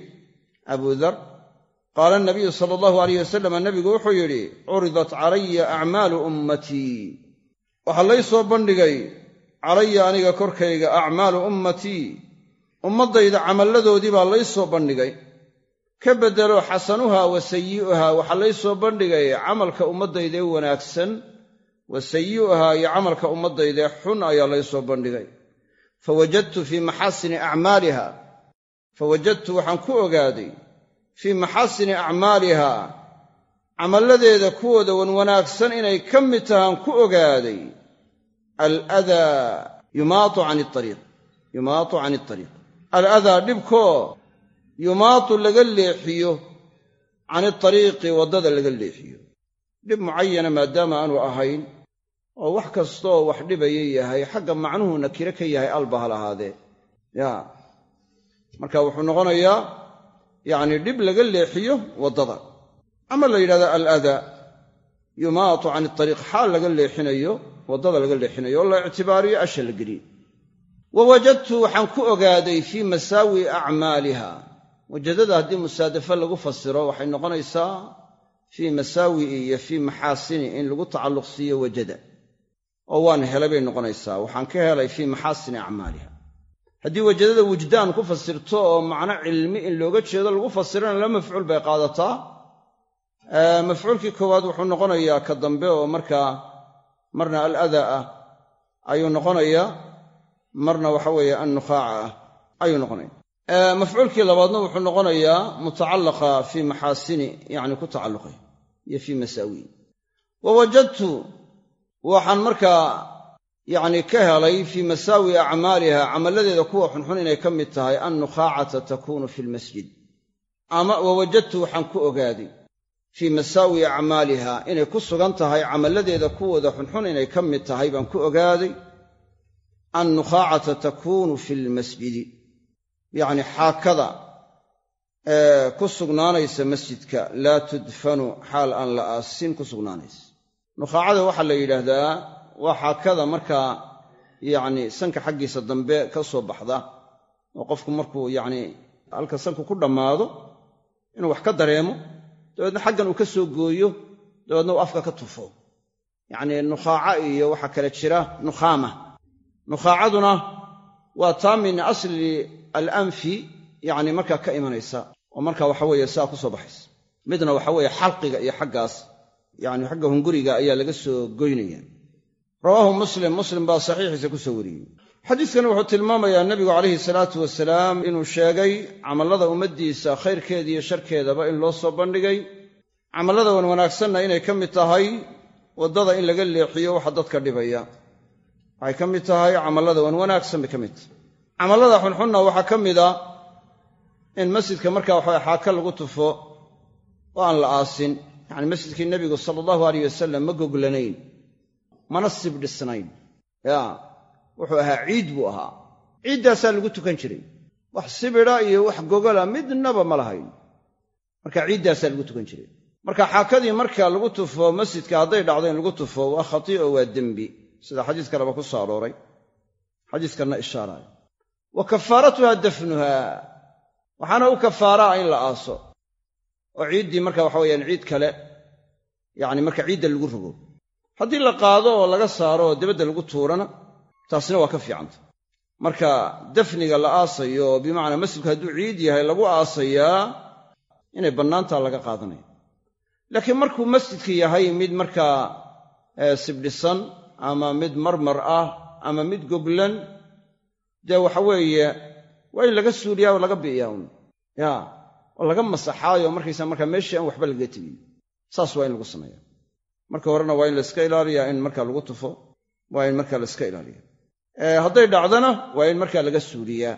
abu dar qaala nabiyu sala allahu alayh wasalam nabigu wuxuu yidhi curidat calaya acmaalu ummatii waxaa lay soo bandhigay calaya aniga korkayga acmaalu ummatii ummaddayda camalladoodii baa lay soo bandhigay. Ka beddelo xasanuha wa sayi'uha waxaa lay soo bandhigay camalka ummaddaydee wanaagsan wa sayi'uha iyo camalka ummaddaydee xun ayaa lay soo bandhigay. Fawajadtu fii maxaasini acmaaliha. Fawajadtu waxaan ku ogaaday fii maxaasini acmaaliha camalladeeda kuwooda wan wanaagsan inay ka mid tahaan ku ogaaday aladaa yumaatu can iariiq yumaatu can iariiq aladaa dhibkoo yumaatu laga leexiyo can iariiqi waddada laga leexiyo. Dhib mucayana maadaama aanu ahayn oo wax kastooo wax dhibaya yahay xagga macnuhu nakiro ka yahay alba ha lahaadee. Ya marka wuxuu noqonayaa yacni dhib laga leexiyo waddada ama la yidhahdo aladaa yumaatu can ariiq xaal laga leexinayo waddada laga leexinayo oo la ictibaariyo asha la geliyo. Wa wajadtu waxaan ku ogaaday fii masaawi acmaaliha. Wajadada haddii musaadafo lagu fasiro waxay noqonaysaa fii masaawi'i iyo fii maxaasini in lagu tacalluq siiyo wajada. Oo waan helay bay noqonaysaa. Waxaan ka helay fii maxaasini acmaaliha. Haddii wajadada wujdaan ku fasirto oo macno cilmi in looga jeedo lagu fasirana la mafcuul bay qaadataa mafcuulkii koowaad wuxuu noqonayaa ka dambe oo markaa marna aladaa ah ayuu noqonayaa marna waxa weeye annukhaaca ah ayuu noqonaya. Mafcuulkii labaadna wuxuu noqonayaa mutacallaqa fii maxaasini yacni ku tacalluqay iyo fii masaawiyi wa wajadtu waxaan markaa yacni ka helay fii masaawi acmaaliha camalladeeda kuwa xunxun inay ka mid tahay annukhaacata takuunu fi lmasjid ama wa wajadtu waxaan ku ogaaday fii masaawi acmaaliha. Inay ku sugan tahay camalladeeda kuwooda xunxun inay ka mid tahay baan ku ogaaday annukhaacata takuunu fi lmasjidi. Yacni xaakada ee ku sugnaanaysa masjidka. Laa tudfanu xaal aan la aasin ku sugnaanaysa. Nukhaacada waxaa la yidhaahdaa waa xaakada markaa yacni sanka xaggiisa dambe ka soo baxda. Oo qofku markuu yacni halka sanku ku dhammaado inuu wax ka dareemo dabeedna xaggan uu ka soo gooyo dabeedna uu afka ka tufo. Yacnii nukhaaca iyo waxaa kale jira nukhaama nukhaacaduna waa taa min asli alanfi yacni markaa ka imanaysa oo markaa waxa weeye saa ku soo baxaysa. Midna waxa weeye xalqiga iyo xaggaas yacni xagga hunguriga ayaa laga soo goynaya. Rawaahu muslim muslim baa saxiixiisa ku soo wariyey xadiidkani wuxuu tilmaamayaa nebigu calayhi salaatu wasalaam inuu sheegay camallada ummaddiisa khayrkeeda iyo sharkeedaba in loo soo bandhigay. Camallada wan wanaagsanna inay ka mid tahay waddada in laga leexiyo waxa dadka dhibaya. Waxay ka mid tahay camallada wan wanaagsan bay ka mid tahay. Camallada xunxunna waxaa ka mida in masjidka markaa waxaa xaaka lagu tufo oo aan la aasin yacni masjidkii nebigu sala allahu aleyh wasalam ma goglanayn mana sibdhisnayn. Ya wuxuu ahaa ciid buu ahaa. Ciiddaasaa lagu tukan jiray. Wax sibida iyo wax gogola midnaba ma lahayn. Marka ciiddaasaa lagu tukan jiray. Marka xaakadii marka lagu tufo masjidka hadday dhacdo in lagu tufo waa khatii'o waa dembi. Sida xadiis kaleba ku soo arooray. Xadiiskanna ishaaraayo wa kafaaratuha dafnuha waxaana u kafaaraa in la aaso. Oo ciiddii marka waxa weyaan ciid kale. Yacni marka ciidda lagu rogo. Haddii la qaado oo laga saaro oo debadda lagu tuurana taasina waa ka fiicanta. Marka dafniga la aasayo bimacnaa masjidku hadduu ciid yahay lagu aasayaa inay bannaantaa laga qaadanaya. Laakiin markuu masjidka yahay mid markaa sibdhisan ama mid marmar ah ama mid goglan dee waxa weeye waa in laga suuliyaa oo laga bi'iyaa un. Ya oo laga masaxaayo markaysa markaa meeshii aan waxba lagaga tegin. Saas waa in lagu sameeya marka horena waa in layska ilaaliyaa in markaa lagu tufo waa in markaa layska ilaaliya hadday dhacdana waa in markaa laga suuliyaa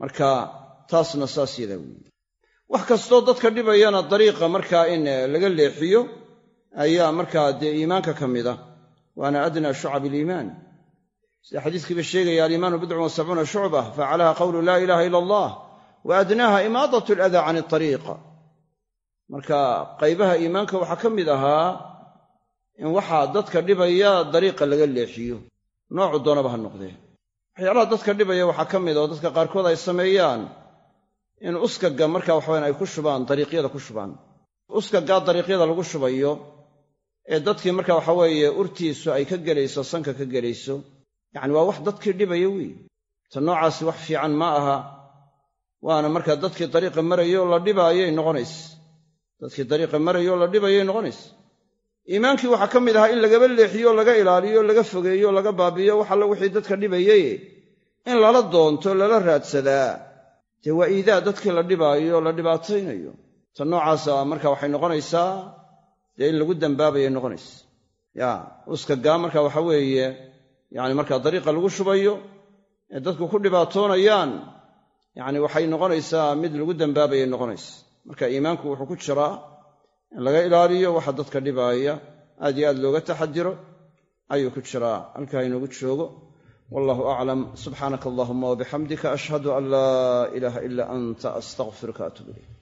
marka taasna saas yadaa weeye. Wax kastoo dadka dhibayana dariiqa markaa in laga leexiyo ayaa markaa dee iimaanka ka mid a waana adnaa shucab iliimaan sida xadiiskiiba sheegaya aliimaanu bidcun wa sabcuuna shucba facalaha qawlu laa ilaaha ila allah wa adnaaha imaadat aladaa can ariiq marka qaybaha iimaanka waxaa ka mid ahaa in waxaa dadka dhibaya dariiqa laga leexiyo noocu doonaba ha noqdee. Waxyaalaha dadka dhibaya waxaa ka mid oo dadka qaarkood ay sameeyaan. In uskaga marka waxawayan ay ku shubaan dariiqyada ku shubaan. Uskagaa dariiqyada lagu shubayo ee dadkii marka waxa weeye urtiisu ay ka gelayso sanka ka gelayso yacni waa wax dadkii dhibaya weeye ta noocaasi wax fiican ma aha waana markaa dadkii dariiqa marayo la dhibaayay noqonaysa dadkii dariiqa marayo la dhibayay noqonaysa iimaankii waxaa ka mid ahaa in lagaba leexiyo laga ilaaliyo laga fogeeyo laga baabi'iyo wax alla wixii dadka dhibayay in lala doonto lala raadsadaa. Dee waa iidaa dadkii la dhibaayo la dhibaataynayo. Ta noocaasa marka waxay noqonaysaa dee in lagu dambaabayay noqonaysa. Ya uskagaa marka waxa weeye yacni markaa dariiqa lagu shubayo ee dadku ku dhibaatoonayaan yacni waxay noqonaysaa mid lagu dambaabayay noqonaysa. Marka iimaanku wuxuu ku jiraa in laga ilaaliyo waxa dadka dhibaaya aad iyo aad looga taxadiro ayuu ku jiraa. Halkaa inoogu joogo. Wallahu aclam subxaanaka allahuma wabixamdika ashhadu an laa ilaaha ila anta astaqfiruka atuub ilayk